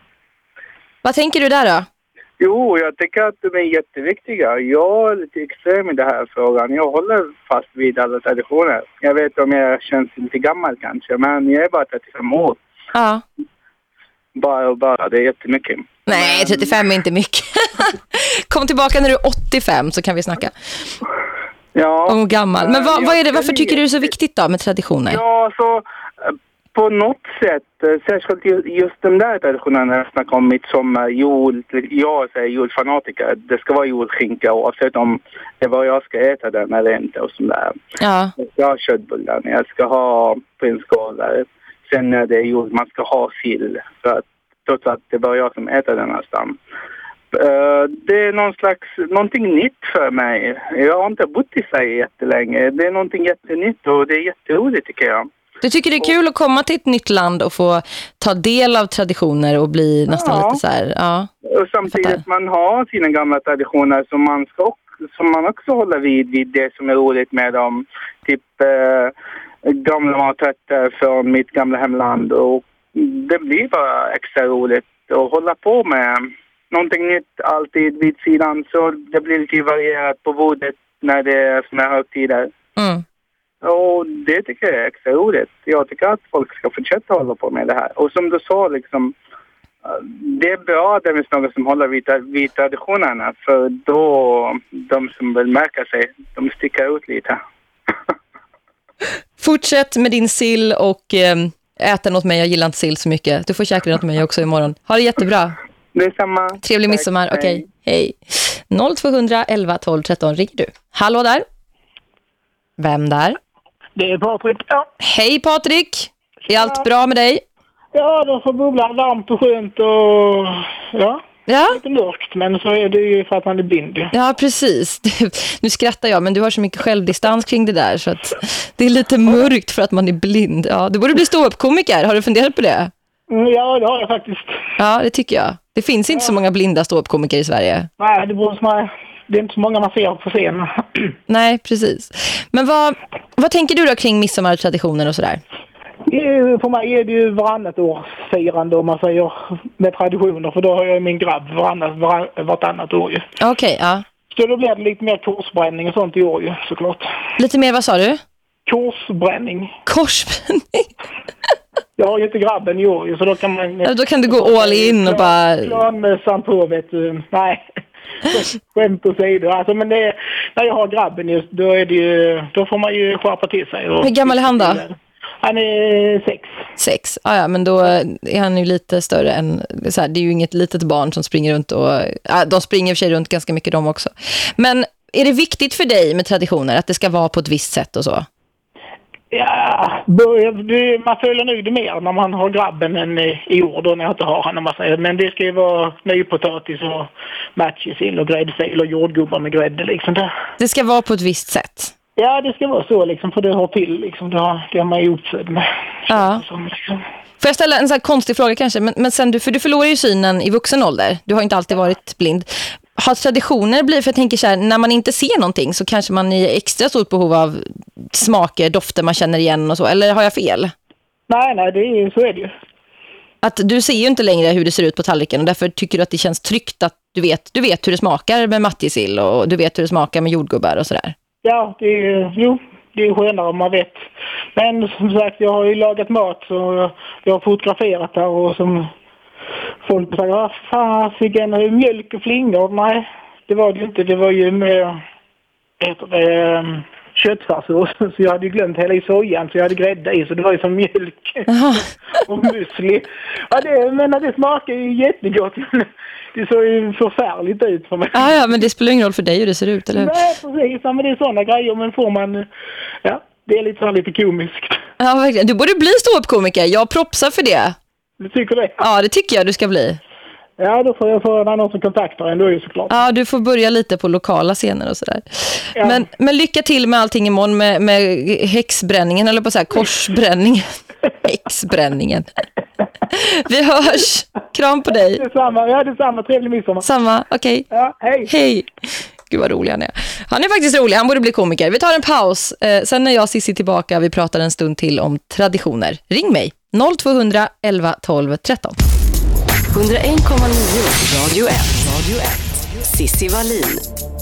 Vad tänker du där då? Jo, jag tycker att de är jätteviktiga. Jag är lite extrem i den här frågan. Jag håller fast vid alla traditioner. Jag vet om jag känns lite gammal kanske, men jag är bara 35 år. Ja. Bara och bara, det är jättemycket. Nej, 35 är inte mycket. Kom tillbaka när du är 85 så kan vi snacka Ja. om gammal. Men vad, vad är det, varför tycker du det är så viktigt då med traditioner? Ja, så eh, på något sätt, eh, särskilt ju- just de där traditionerna jag snackar om midsommar, jul, jag är julfanatiker. Det ska vara julskinka oavsett om det var jag ska äta den eller inte och sådär. Ja. Jag ska ha köttbullar, jag ska ha prinskorvar. Sen när det är jul, man ska ha sill. För att, trots att det var jag som äter den nästan. Eh, det är någon slags, någonting nytt för mig. Jag har inte bott i Sverige jättelänge. Det är någonting jättenytt och det är jätteroligt tycker jag. Du tycker det är kul att komma till ett nytt land och få ta del av traditioner och bli nästan Ja. lite så här, ja. Och samtidigt man har sina gamla traditioner som man, ska, som man också håller vid, vid det som är roligt med dem. Typ eh, gamla maträtter från mitt gamla hemland. Och det blir bara extra roligt att hålla på med någonting nytt alltid vid sidan. Så det blir lite varierat på bordet när det är såna här högtider. Mm. Och det tycker jag är extra roligt. Jag tycker att folk ska fortsätta hålla på med det här. Och som du sa, liksom, eh, det är bra att det finns någon som håller vid, vid traditionerna. För då, de som vill märka sig, de sticker ut lite. Fortsätt med din sill och eh, äta något mig. Jag gillar inte sill så mycket. Du får käka något med mig också imorgon. Ha det jättebra. Detsamma. Trevlig midsommar. Tack, Okej, hej. 0200 11 12 13 ringer du. Hallå där. Vem där? Det är Patrik. Ja. Hej Patrik. Är allt bra med dig? Ja, det får bubbla varmt och skönt och ja, Ja. lite mörkt. Men så är det ju för att man är blind. Ja, precis. Nu skrattar jag, men du har så mycket självdistans kring det där så att det är lite mörkt för att man är blind. Ja, du borde bli ståuppkomiker. Har du funderat på det? Mm, Ja, det har jag faktiskt. Ja, det tycker jag. Det finns inte så många blinda ståuppkomiker i Sverige. Nej, det beror på det är inte så många man ser på scenen. Nej, precis. Men vad, vad tänker du då kring midsommartraditioner och sådär? För mig är det ju varannat års firande om man säger med traditioner. För då har jag min grabb varannat, varann- vartannat år ju. Okej, ja. Så då blir det lite mer korsbränning och sånt i år ju såklart. Lite mer, vad sa du? Korsbränning. Korsbränning? Jag har ju inte grabben i år så då kan man... Ja, då kan du gå all in och bara... Planmössan på vet du. Nej. Skämt åsido. Alltså men det, när jag har grabben just, då är det ju, då får man ju skärpa till sig. Och, Hur gammal är han då? Han är sex. Sex, ah, ja, men då är han ju lite större än... Så här, det är ju inget litet barn som springer runt och... Ja, de springer i och för sig runt ganska mycket de också. Men är det viktigt för dig med traditioner att det ska vara på ett visst sätt och så? Ja, man följer nog det mer när man har grabben än i, år då när jag inte har han. Om man säger. Men det ska ju vara nypotatis och matjessill och gräddfil och jordgubbar med grädde liksom. Där. Det ska vara på ett visst sätt. Ja, det ska vara så liksom, för det hör till liksom. Det har, det har man ju uppfödd med. Ja. Som, liksom. Får jag ställa en sån här konstig fråga kanske? Men, men sen du, för du förlorar ju synen i vuxen ålder. Du har inte alltid varit blind. Har traditioner blivit, för jag tänker så här, när man inte ser någonting så kanske man är extra stort behov av smaker, dofter man känner igen och så. Eller har jag fel? Nej, nej, det är, så är det ju. Att du ser ju inte längre hur det ser ut på tallriken och därför tycker du att det känns tryggt att du vet, du vet hur det smakar med matjessill och du vet hur det smakar med jordgubbar och sådär. Ja, det är jo, det är skönare om man vet. Men som sagt, jag har ju lagat mat så jag har fotograferat där och som folk säger, vad fasiken, är det mjölk och flingor? Nej, det var det ju inte. Det var ju med, vad heter det, um, köttfärssås. Så jag hade ju glömt hela i sojan så jag hade grädde i så det var ju som mjölk och müsli. Ja, det, menar, det smakar ju jättegott men det såg ju förfärligt ut för mig. Ja, ja, men det spelar ingen roll för dig hur det ser ut, eller hur? Nej, precis. Ja, men det är sådana grejer. Men får man... Ja, det är lite så här lite komiskt. Ja, verkligen. Du borde bli ståuppkomiker. Jag propsar för det. Du tycker det? Ja, det tycker jag du ska bli. Ja, då får jag få annan som kontaktar en då ju såklart. Ja, du får börja lite på lokala scener och sådär. Men, men lycka till med allting imorgon med, med häxbränningen, eller på så här korsbränningen. häxbränningen. Vi hörs. Kram på dig. Detsamma. Ja, detsamma. Trevlig midsommar. Samma, okej. Ja, hej. Hej. Gud vad rolig han är. Han är faktiskt rolig, han borde bli komiker. Vi tar en paus. Eh, sen när jag och Cissi tillbaka, vi pratar en stund till om traditioner. Ring mig. 0200 11 12 13. 101,9 Radio 1. Radio 1. Sissi Wallin.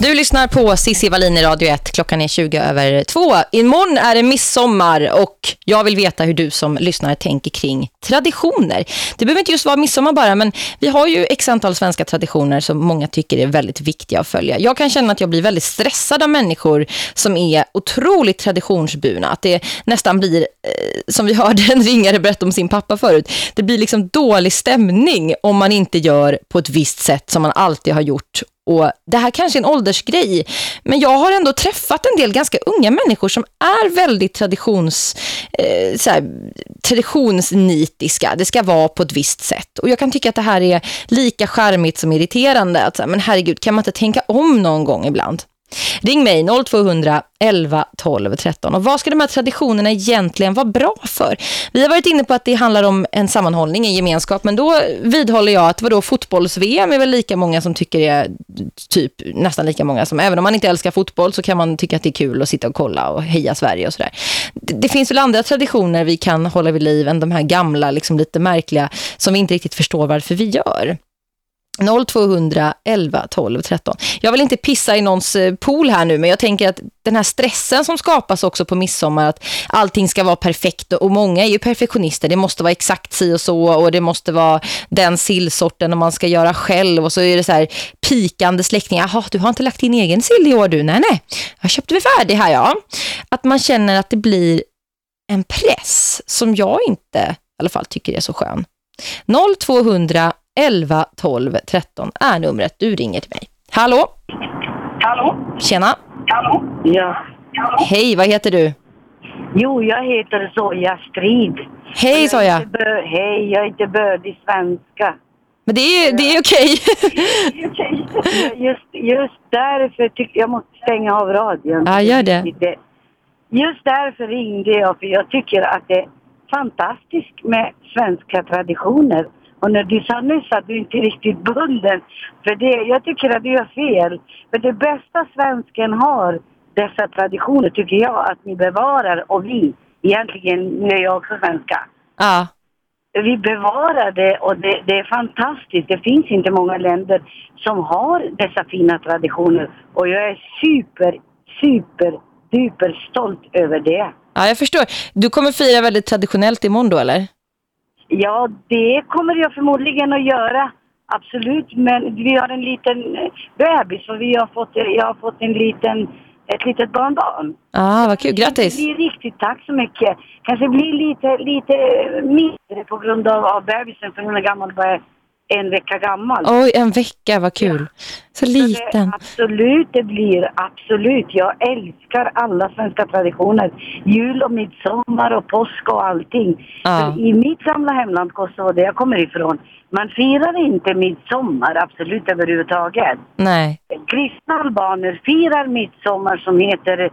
Du lyssnar på Sissi Wallin i Radio 1. Klockan är 20 över 2. Imorgon är det midsommar och jag vill veta hur du som lyssnar tänker kring traditioner. Det behöver inte just vara midsommar bara, men vi har ju x antal svenska traditioner som många tycker är väldigt viktiga att följa. Jag kan känna att jag blir väldigt stressad av människor som är otroligt traditionsburna. Att det nästan blir, eh, som vi hörde en ringare berätta om sin pappa förut, det blir liksom dålig stämning om man inte gör på ett visst sätt som man alltid har gjort och det här kanske är en åldersgrej, men jag har ändå träffat en del ganska unga människor som är väldigt traditions, eh, så här, traditionsnitiska. Det ska vara på ett visst sätt. Och jag kan tycka att det här är lika charmigt som irriterande. Att, så här, men herregud, kan man inte tänka om någon gång ibland? Ring mig 0200 11 12 13. Och vad ska de här traditionerna egentligen vara bra för? Vi har varit inne på att det handlar om en sammanhållning, en gemenskap. Men då vidhåller jag att vadå, fotbolls-VM är väl lika många som tycker det är typ nästan lika många som, även om man inte älskar fotboll så kan man tycka att det är kul att sitta och kolla och heja Sverige och sådär. Det, det finns väl andra traditioner vi kan hålla vid liv än de här gamla, liksom lite märkliga som vi inte riktigt förstår varför vi gör. 0200 11 12 13. Jag vill inte pissa i någons eh, pool här nu men jag tänker att den här stressen som skapas också på midsommar att allting ska vara perfekt och många är ju perfektionister. Det måste vara exakt si och så och det måste vara den sillsorten och man ska göra själv och så är det så här pikande släktingar. Jaha, du har inte lagt din egen sill i år du? Nej, nej. Jag köpte vi färdig här, ja. Att man känner att det blir en press som jag inte i alla fall tycker är så skön. 0200 11 12 13 är numret. Du ringer till mig. Hallå? Hallå? Tjena. Hallå? Ja. Hej, vad heter du? Jo, jag heter Soja Strid. Hej är Soja. Hej, jag är inte bördig svenska. Men det är, det är okej. Just, just därför tycker jag måste stänga av radion. Ja, gör det. Just därför ringde jag, för jag tycker att det fantastiskt med svenska traditioner. Och när du sa nyss att du inte är riktigt bunden för det, jag tycker att du gör fel. För det bästa svensken har, dessa traditioner, tycker jag att ni bevarar och vi, egentligen, nu är jag också svenska. Ja. Vi bevarar det och det, det är fantastiskt. Det finns inte många länder som har dessa fina traditioner och jag är super, super, duper stolt över det. Ja, jag förstår. Du kommer fira väldigt traditionellt imorgon då, eller? Ja, det kommer jag förmodligen att göra. Absolut, men vi har en liten eh, bebis och vi har fått, jag har fått en liten, ett litet barnbarn. Ja, vad kul. Grattis. Det blir riktigt, tack så mycket. Kanske blir lite, lite mindre på grund av, av bebisen för hon är gammal, bara en vecka gammal. Oj, en vecka, vad kul. Så Så liten. Det, absolut, det blir absolut. Jag älskar alla svenska traditioner. Jul och midsommar och påsk och allting. Ja. I mitt gamla hemland Kosovo, där jag kommer ifrån, man firar inte midsommar absolut överhuvudtaget. Nej. Kristna albaner firar midsommar som heter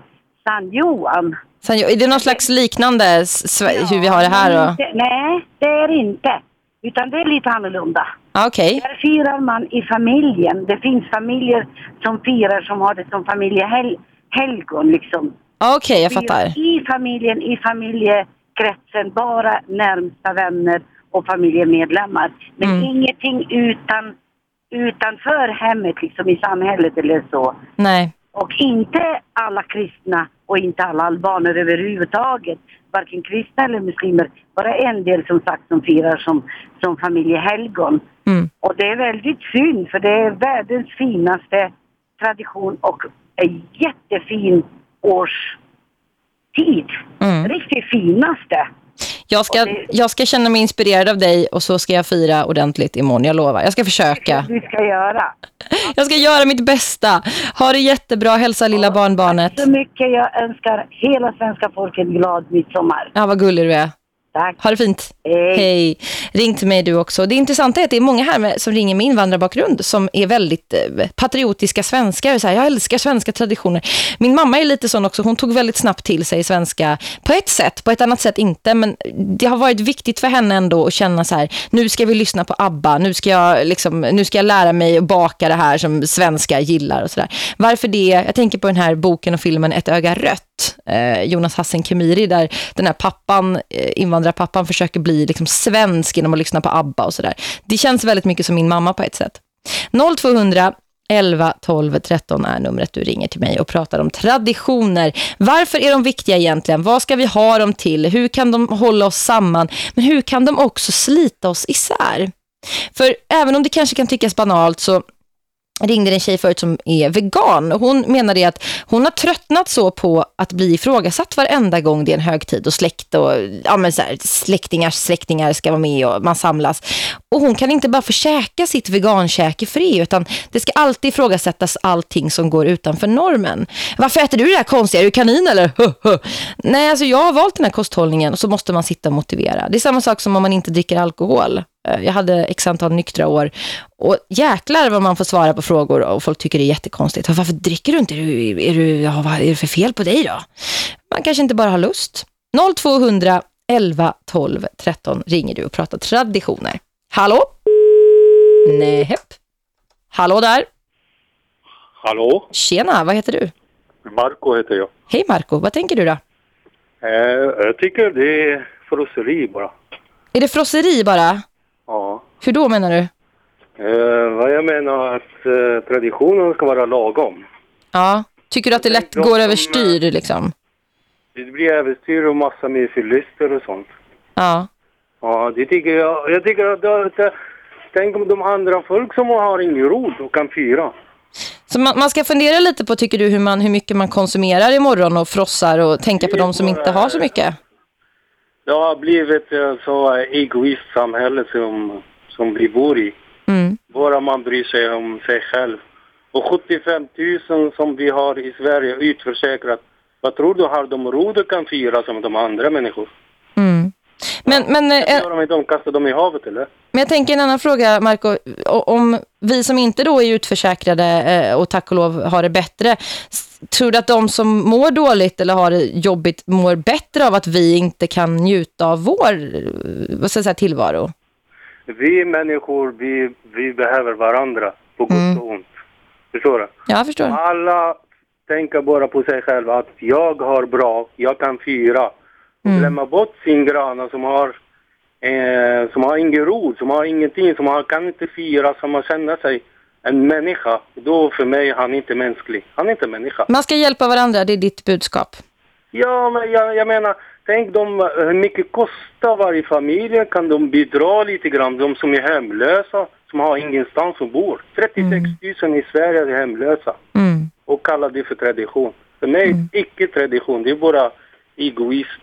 San Johan. Sen, är det någon slags liknande sve- hur vi har det här? Inte- Nej, det är det inte. Utan det är lite annorlunda. Okej. Där firar man i familjen. Det finns familjer som firar som har det som familjehelgon liksom. Okej, jag Firar fattar. I familjen, i familjekretsen, bara närmsta vänner och familjemedlemmar. Men Mm. ingenting utan, utanför hemmet liksom i samhället eller så. Nej. Och inte alla kristna och inte alla albaner överhuvudtaget. Varken kristna eller muslimer. Bara en del som sagt som firar som, som familjehelgon. Mm. Och det är väldigt synd för det är världens finaste tradition och en jättefin årstid. Mm. Riktigt finaste. Jag ska, jag ska känna mig inspirerad av dig och så ska jag fira ordentligt imorgon, jag lovar. Jag ska försöka. Du ska göra. Jag ska göra mitt bästa. Ha det jättebra, hälsa lilla barnbarnet. Så mycket jag önskar hela svenska folket glad midsommar. Ja, vad gullig du är. Tack. Ha det fint. Hej. Ring till mig du också. Det intressanta är att det är många här med, som ringer med invandrarbakgrund som är väldigt eh, patriotiska svenskar. Så här, jag älskar svenska traditioner. Min mamma är lite sån också. Hon tog väldigt snabbt till sig svenska på ett sätt, på ett annat sätt inte. Men det har varit viktigt för henne ändå att känna så här, nu ska vi lyssna på ABBA. Nu ska jag, liksom, nu ska jag lära mig att baka det här som svenskar gillar och sådär. Varför det? Jag tänker på den här boken och filmen Ett öga rött. Eh, Jonas Hassen Kemiri där den här pappan, eh, invandrarpappan försöker bli liksom svensk genom att lyssna på ABBA och sådär. Det känns väldigt mycket som min mamma på ett sätt. 0200 11 12 13 är numret du ringer till mig och pratar om traditioner. Varför är de viktiga egentligen? Vad ska vi ha dem till? Hur kan de hålla oss samman? Men hur kan de också slita oss isär? För även om det kanske kan tyckas banalt så ringde en tjej förut som är vegan. Hon menade att hon har tröttnat så på att bli ifrågasatt varenda gång det är en högtid och släkt och ja, men så här, släktingars släktingar ska vara med och man samlas. Och hon kan inte bara få käka sitt vegankäke fri utan det ska alltid ifrågasättas allting som går utanför normen. Varför äter du det här konstiga? Är du kanin eller? Nej, alltså jag har valt den här kosthållningen och så måste man sitta och motivera. Det är samma sak som om man inte dricker alkohol. Eh, Jag hade x antal nyktra år och jäklar vad man får svara på frågor och folk tycker det är jättekonstigt. Varför dricker du inte? Är, du, är, du, ja, vad är det för fel på dig då? Man kanske inte bara har lust. 0200 11 12 13 ringer du och pratar traditioner. Hallå? Nej. Hallå där. Hallå? Tjena, vad heter du? Marco heter jag. Hej Marco, vad tänker du då? Eh, jag tycker det är frosseri bara. Är det frosseri bara? Ja. Hur då menar du? Eh, vad jag menar att eh, traditionen ska vara lagom. Ja, tycker du att det lätt går överstyr liksom? Det blir äventyr och massa med fyllister och sånt. Ja. Ja, det tycker jag. Jag tycker att, det- att tänk om de andra folk som har ingen rod och kan fira. Så man, man ska fundera lite på, tycker du, hur, man, hur mycket man konsumerar imorgon och frossar och tänka på de som inte har så mycket? Det har blivit eh, så egoistsamhälle som, som vi bor i. Mm. Bara man bryr sig om sig själv. Och 75 000 som vi har i Sverige utförsäkrat. Vad tror du, har de råd att kan fira som de andra människor? Mm. Men, men, eh, de inte dem i havet eller? men jag tänker en annan fråga, Marco. Om vi som inte då är utförsäkrade eh, och tack och lov har det bättre, tror du att de som mår dåligt eller har det jobbigt mår bättre av att vi inte kan njuta av vår eh, vad ska jag säga, tillvaro? Vi människor, vi, vi behöver varandra på gott och ont. Förstår du? Ja, förstår. Alla tänker bara på sig själva att jag har bra, jag kan fira. Och glömma bort sin granne som har, eh, som har ingen ro, som har ingenting, som har, kan inte fira, som har känner sig en människa. Då för mig han är inte mänsklig. Han är inte människa. Man ska hjälpa varandra, det är ditt budskap. Ja, men jag, jag menar, tänk de, hur mycket kostar varje familj? Kan de bidra lite grann? De som är hemlösa, som har ingenstans att bo. 36 000 i Sverige är hemlösa. Mm. Och kallar det för tradition. För mig, Mm. icke tradition. Det är bara egoism.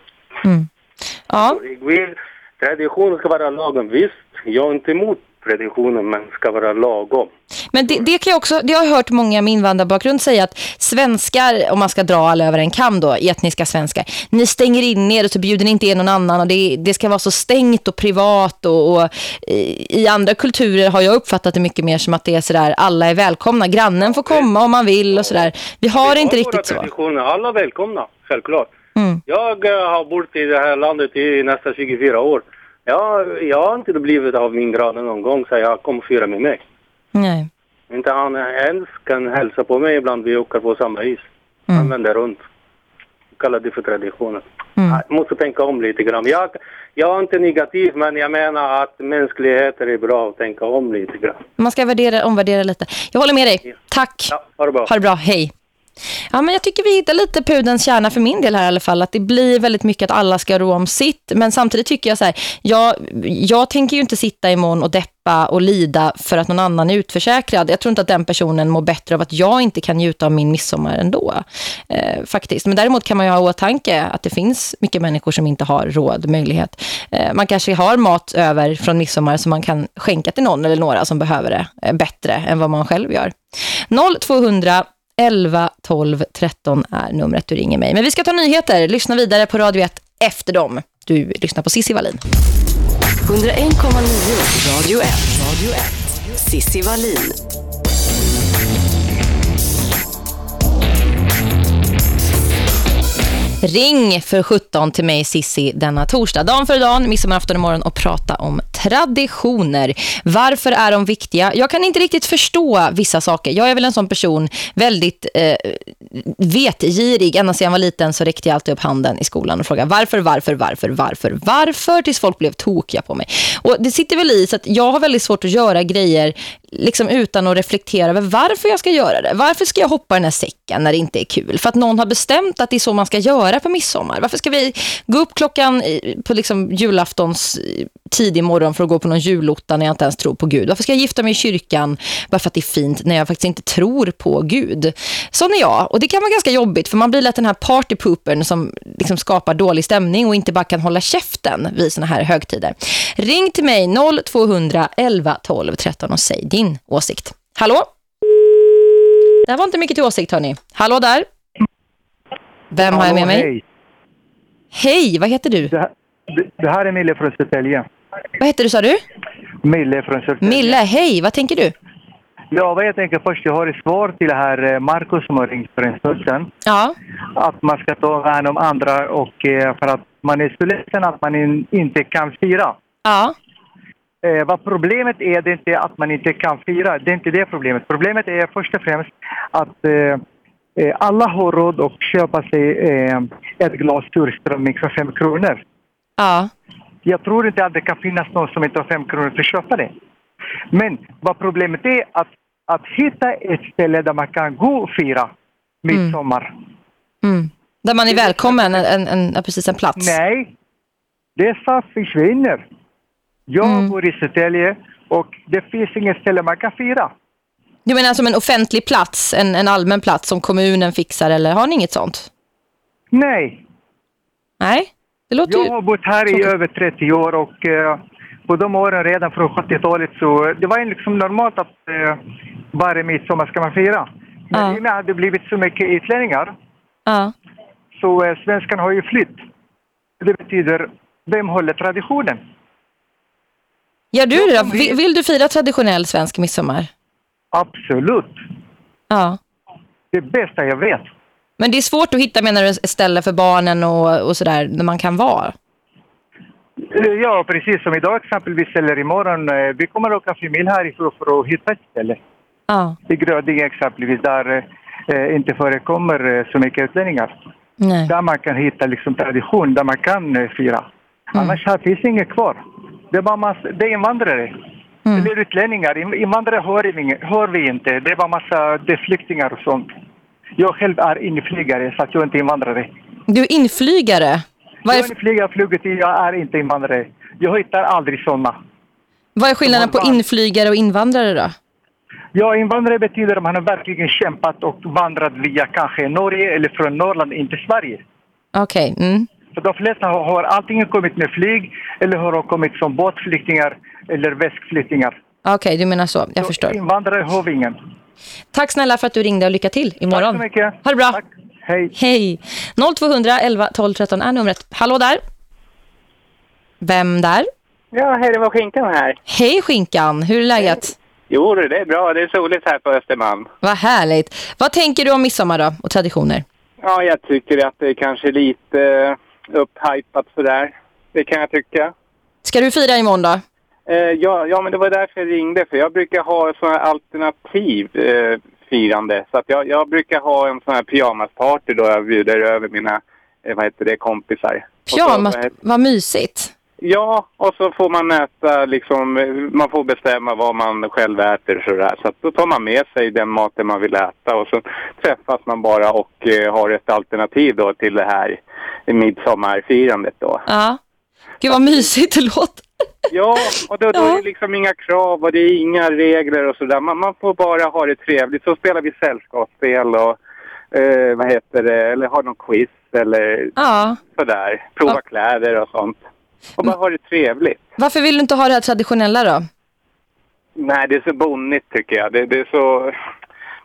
Ja. Egoism. Tradition ska vara lagom. Visst, jag är inte emot traditionen, men ska vara lagom. Men det, det kan jag också, det har jag hört många med invandrarbakgrund säga att svenskar, om man ska dra alla över en kam då, etniska svenskar, ni stänger in er och så bjuder ni inte in någon annan och det, det ska vara så stängt och privat och, och i, i andra kulturer har jag uppfattat det mycket mer som att det är sådär, alla är välkomna, grannen får komma om man vill och sådär. Vi har inte våra riktigt så. Alla välkomna, självklart. Mm. Jag eh, har bott i det här landet i nästan 24 år. Jag, jag har inte blivit av min granne någon gång så jag kom fira med mig. Nej. Inte han ens kan hälsa på mig ibland vi åker på samma is. Han vänder runt. Kallar det för traditioner. Jag måste tänka om lite grann. Jag, jag är inte negativ men jag menar att mänskligheter är bra att tänka om lite grann. Man ska värdera, omvärdera lite. Jag håller med dig. Tack. Ha det bra. Ha det bra. Hej. Ja, men jag tycker vi hittar lite pudens kärna för min del här i alla fall. Att det blir väldigt mycket att alla ska ro om sitt. Men samtidigt tycker jag så här, jag, jag tänker ju inte sitta imorgon och deppa och lida för att någon annan är utförsäkrad. Jag tror inte att den personen mår bättre av att jag inte kan njuta av min midsommar ändå. Eh, faktiskt. Men däremot kan man ju ha i åtanke att det finns mycket människor som inte har råd, möjlighet. Eh, man kanske har mat över från midsommar som man kan skänka till någon eller några som behöver det eh, bättre än vad man själv gör. 0200 11 12 13 är numret du ringer mig. Men vi ska ta nyheter. Lyssna vidare på Radio 1 efter dem. Du lyssnar på Sissi Wallin. 101,9 Radio 1. Radio 1. Sissi Wallin. Ring för 17 till mig Sissi denna torsdag. Dagen för dagen, midsommarafton imorgon och prata om traditioner. Varför är de viktiga? Jag kan inte riktigt förstå vissa saker. Jag är väl en sån person, väldigt eh, vetgirig. Ända sedan jag var liten så räckte jag alltid upp handen i skolan och frågade varför, varför, varför, varför, varför? Tills folk blev tokiga på mig. Och det sitter väl i så att jag har väldigt svårt att göra grejer liksom utan att reflektera över varför jag ska göra det. Varför ska jag hoppa i den här säcken när det inte är kul? För att någon har bestämt att det är så man ska göra på midsommar. Varför ska vi gå upp klockan på liksom julaftons eh, tidig morgon för att gå på någon julotta när jag inte ens tror på Gud? Varför ska jag gifta mig i kyrkan bara för att det är fint när jag faktiskt inte tror på Gud? Sån är jag. Och det kan vara ganska jobbigt för man blir lätt den här partypoopern som liksom skapar dålig stämning och inte bara kan hålla käften vid såna här högtider. Ring till mig 0200 11 12 13 och säg din åsikt. Hallå? Det här var inte mycket till åsikt hörni. Hallå där? Vem har jag med mig? Hej. Hej, vad heter du? Det, det här är Mille från Södertälje. Vad heter du sa du? Mille från Södertälje. Mille, hej, vad tänker du? Ja, vad jag tänker först, jag har ett svar till det här eh, Marcus som har ringt för en stund sedan. Ja. Att man ska ta hand om andra och eh, för att man är så ledsen att man in, inte kan fira. Ja. Eh, vad problemet är, det är inte att man inte kan fira. Det är inte det problemet. Problemet är först och främst att eh, eh, alla har råd att köpa sig eh, ett glas surströmming för fem kronor. Ja. Jag tror inte att det kan finnas någon som inte har fem kronor för att köpa det. Men vad problemet är att, att hitta ett ställe där man kan gå och fira midsommar. Mm. Där man är välkommen, en, en, en, precis en plats. Nej, dessa försvinner. Jag bor i Södertälje och det finns inget ställe man kan fira. Du menar som en offentlig plats, en, en allmän plats som kommunen fixar eller har ni inget sånt? Nej. Nej, det låter Jag ju... har bott här i över 30 år och eh, på de åren redan från 70-talet så det var liksom normalt att eh, varje midsommar ska man fira. Men i och med att det blivit så mycket utlänningar Ja. så eh, svenskarna har ju flytt. Det betyder vem håller traditionen? Gör du det då? Vill, vill du fira traditionell svensk midsommar? Absolut. Ja. Det bästa jag vet. Men det är svårt att hitta menar du, ställe för barnen och, och sådär där man kan vara. Eh, Ja, precis som idag exempelvis eller imorgon. eh, Vi kommer att åka familj härifrån för att hitta ett ställe. Ja. I Grödinge exempelvis där eh, inte förekommer eh, så mycket utlänningar. Nej. Där man kan hitta liksom tradition, där man kan eh, fira. Annars här finns inget kvar. Det är bara massa, det är invandrare. Eller utlänningar. In- Invandrare hör vi, hör vi inte. Det är bara massa det är flyktingar och sånt. Jag själv är inflygare så att jag är inte invandrare. Du är inflygare. Vad Jag är, är inflygare, fluget i, jag är inte invandrare. Jag hittar aldrig sådana. vad är skillnaden på inflygare och invandrare då? Ja, invandrare betyder att man har verkligen kämpat och vandrat via kanske Norge eller från Norrland in till Sverige. Okej. Mm. Så de flesta har, har antingen kommit med flyg eller har de kommit som båtflyktingar eller väskflyktingar. Okej, du menar så. Jag förstår. Invandrare har vi ingen. Tack snälla för att du ringde och lycka till imorgon. Tack så mycket. Ha det bra. Hej. Hej. 0200 11 12 13 är numret. Hallå där. Vem där? Ja, hej, det var Skinkan här. Hej Skinkan, hur är läget? Jo, det är bra. Det är soligt här på Östermalm. Vad härligt. Vad tänker du om midsommar då och traditioner? Ja, jag tycker att det är kanske lite upphypat sådär. Det kan jag tycka. Ska du fira imorgon då? Eh, ja, ja, men det var därför jag ringde. För jag brukar ha sådana här alternativ eh, firande. Så att jag, jag brukar ha en sån här pyjamasparty då jag bjuder över mina eh, vad heter det, kompisar. Och så, Pyjamas, vad vad mysigt. Ja, och så får man äta liksom, man får bestämma vad man själv äter sådär. Så att då tar man med sig den maten man vill äta och så träffas man bara och eh, har ett alternativ då till det här midsommarfirandet då. Ja. Gud vad mysigt det låter. Ja, och då, då är det liksom inga krav och det är inga regler och sådär. Man, man får bara ha det trevligt. Så spelar vi sällskapsspel och eh, vad heter det, eller har någon quiz eller Ja. sådär. Prova kläder och sånt. Och bara ha det trevligt. Varför vill du inte ha det här traditionella då? Nej, det är så bonnigt tycker jag. Det, det är så...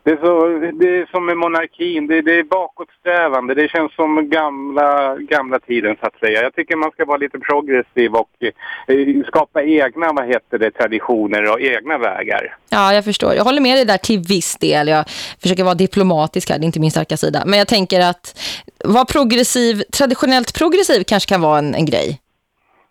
Det är, så, det är som med monarkin, det, det är bakåtsträvande. Det känns som gamla, gamla tiden så att säga. Jag tycker man ska vara lite progressiv och eh, skapa egna vad heter det, traditioner och egna vägar. Ja, jag förstår. Jag håller med dig där till viss del. Jag försöker vara diplomatisk här, det är inte min starka sida. Men jag tänker att vara progressiv, traditionellt progressiv kanske kan vara en, en grej.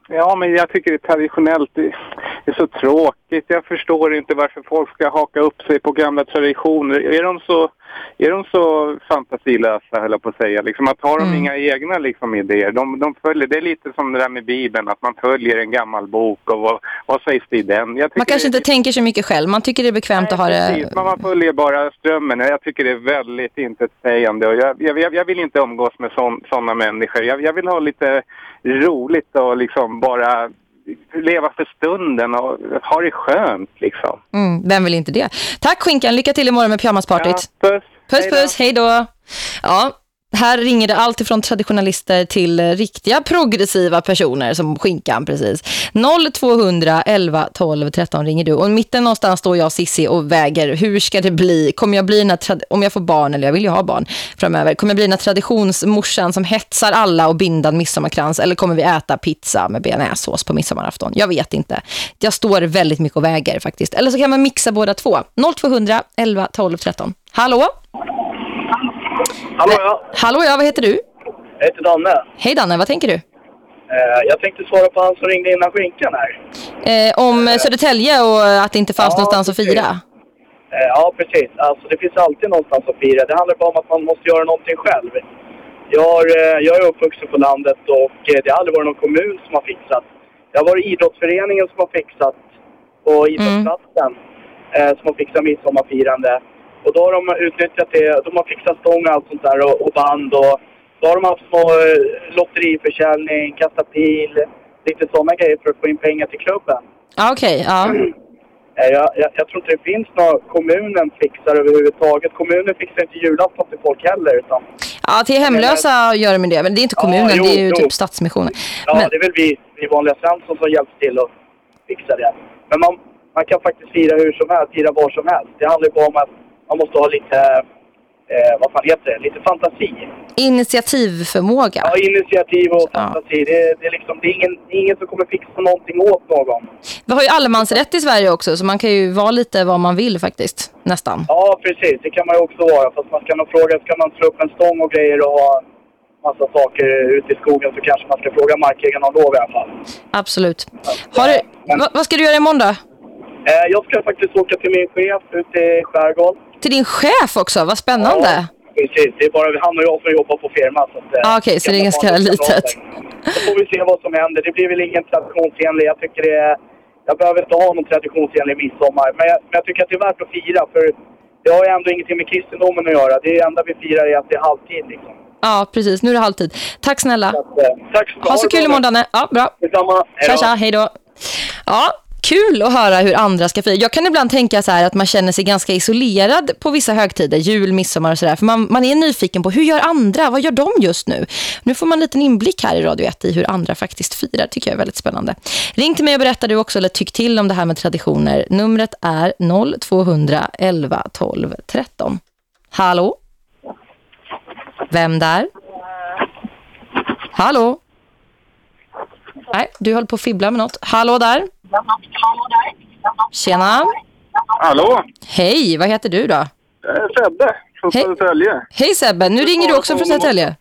Ja, men jag tycker det traditionellt det är så tråkigt. Jag förstår inte varför folk ska haka upp sig på gamla traditioner. Är de så, är de så fantasilösa, höll jag på att säga. Liksom att har de inga egna liksom, idéer? De, de följer, det är lite som det där med Bibeln, att man följer en gammal bok och vad, vad sägs det i den? Man kanske inte tänker så mycket själv. Man tycker det är bekvämt att ha det... Precis, men man följer bara strömmen. Jag tycker det är väldigt intetsägande. Och jag, jag, jag vill inte umgås med sådana människor. Jag, jag vill ha lite roligt och liksom bara leva för stunden och ha det skönt liksom. Mm, vem vill inte det? Tack Skinkan, lycka till imorgon med pyjamaspartyt. Ja, puss. Puss, puss, hej då. Ja, här ringer det allt ifrån traditionalister till riktiga progressiva personer som Skinkan precis. 0200 11 12 13 ringer du. Och i mitten någonstans står jag Sissi och väger. Hur ska det bli? Kommer jag bli den här om jag får barn, eller jag vill ju ha barn framöver. Kommer jag bli den här traditionsmorsan som hetsar alla och bindad midsommarkrans? Eller kommer vi äta pizza med bearnaisesås på midsommarafton? Jag vet inte. Jag står väldigt mycket och väger faktiskt. Eller så kan man mixa båda två. 0200 11 12 13. Hallå? Hallå ja, Hallå, ja, vad heter du? jag heter Danne. Hej Danne, vad tänker du? Eh, jag tänkte svara på han som ringde innan skinkan här. Eh, om Södertälje och att det inte fanns Ja, någonstans att fira. Eh, ja, precis. Alltså det finns alltid någonstans att fira. Det handlar bara om att man måste göra någonting själv. Jag, har, eh, jag är uppvuxen på landet och eh, det har aldrig varit någon kommun som har fixat. Det har varit idrottsföreningen som har fixat på idrottsplatsen eh, som har fixat midsommarfirande. Och då har de utnyttjat det. De har fixat stång och allt sånt där och, och band och då har de haft små eh, lotteriförsäljning, kasta pil, lite sådana grejer för att få in pengar till klubben. Okej. ja. Eh, Jag, jag, jag tror inte det finns något kommunen fixar överhuvudtaget. Kommunen fixar inte julafton till folk heller. Utan, ja, till hemlösa gör de det. Men det är inte kommunen, Ja, jo, det är ju jo. typ Stadsmissionen. ja, Men, det är väl vi, vi vanliga Svensson som hjälps till att fixa det. Men man, man kan faktiskt fira hur som helst, fira var som helst. Det handlar ju bara om att man måste ha lite, eh, vad fan heter det, lite fantasi. Initiativförmåga. Ja, initiativ och fantasi. Det, det, är liksom, det är ingen, ingen som kommer fixa någonting åt någon. Vi har ju allemansrätt i Sverige också så man kan ju vara lite vad man vill faktiskt. Nästan. Ja, precis. Det kan man ju också vara. Fast man ska nog fråga, ska man slå upp en stång och grejer och ha massa saker ute i skogen så kanske man ska fråga markägaren om lov i alla fall. Absolut. Har du, va, vad ska du göra imorgon då? Eh, jag ska faktiskt åka till min chef ute i skärgården. Till din chef också, vad spännande. Precis, det är bara han och jag som jobbar på firma. Så att, eh, Ah, Okej, så det är ganska litet. Så får vi se vad som händer. Det blir väl ingen traditionsenlig. Jag tycker det är... Jag behöver inte ha någon traditionsenlig midsommar. Men jag, men jag tycker att det är värt att fira. För det har ju ändå ingenting med kristendomen att göra. Det enda vi firar är att det är halvtid liksom. Ja, precis. Nu är det halvtid. Tack snälla. Tack så Ha så kul imorgon, Danne. Ja, bra. Detsamma. Tja, tja. Hej då. Ja, kul att höra hur andra ska fira. Jag kan ibland tänka så här att man känner sig ganska isolerad på vissa högtider, jul, midsommar och sådär. För man, man är nyfiken på hur gör andra? Vad gör de just nu? Nu får man en liten inblick här i Radio 1 i hur andra faktiskt firar. tycker jag är väldigt spännande. Ring till mig och berätta du också eller tyck till om det här med traditioner. Numret är 0200 11 12 13. Hallå? Vem där? Hallå? Nej, du håller på att fibbla med något. Hallå där? Tjena. Hallå? Hej, vad heter du då? Eh, Sebbe från Hej. Södertälje. Hej Sebbe, nu ringer du också från Södertälje.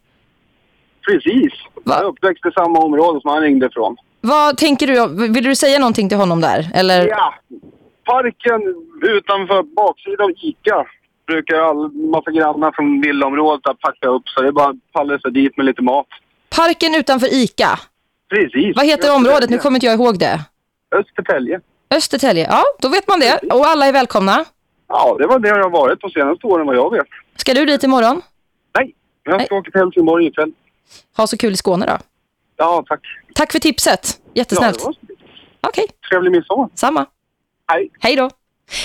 Precis. Jag är uppväxt i samma område som han ringde ifrån. Vad tänker du? Vill du säga någonting till honom där? Eller? Ja, parken utanför baksidan av Ica brukar all massa grannar från villaområdet att packa upp så det är bara att palla sig dit med lite mat. Parken utanför Ica. Precis. Vad heter området? Nu kommer inte jag ihåg det. Östertälje. Östertälje. Ja, då vet man det. Och alla är välkomna. Ja, det var det jag har varit de senaste åren vad jag vet. Ska du dit imorgon? Nej, jag ska åka till Helsingborg ikväll. Ha så kul i Skåne då. Ja, tack. Tack för tipset. Jättesnällt. Ja, Okej. Trevlig midsommar. Samma. Hej. Hej då.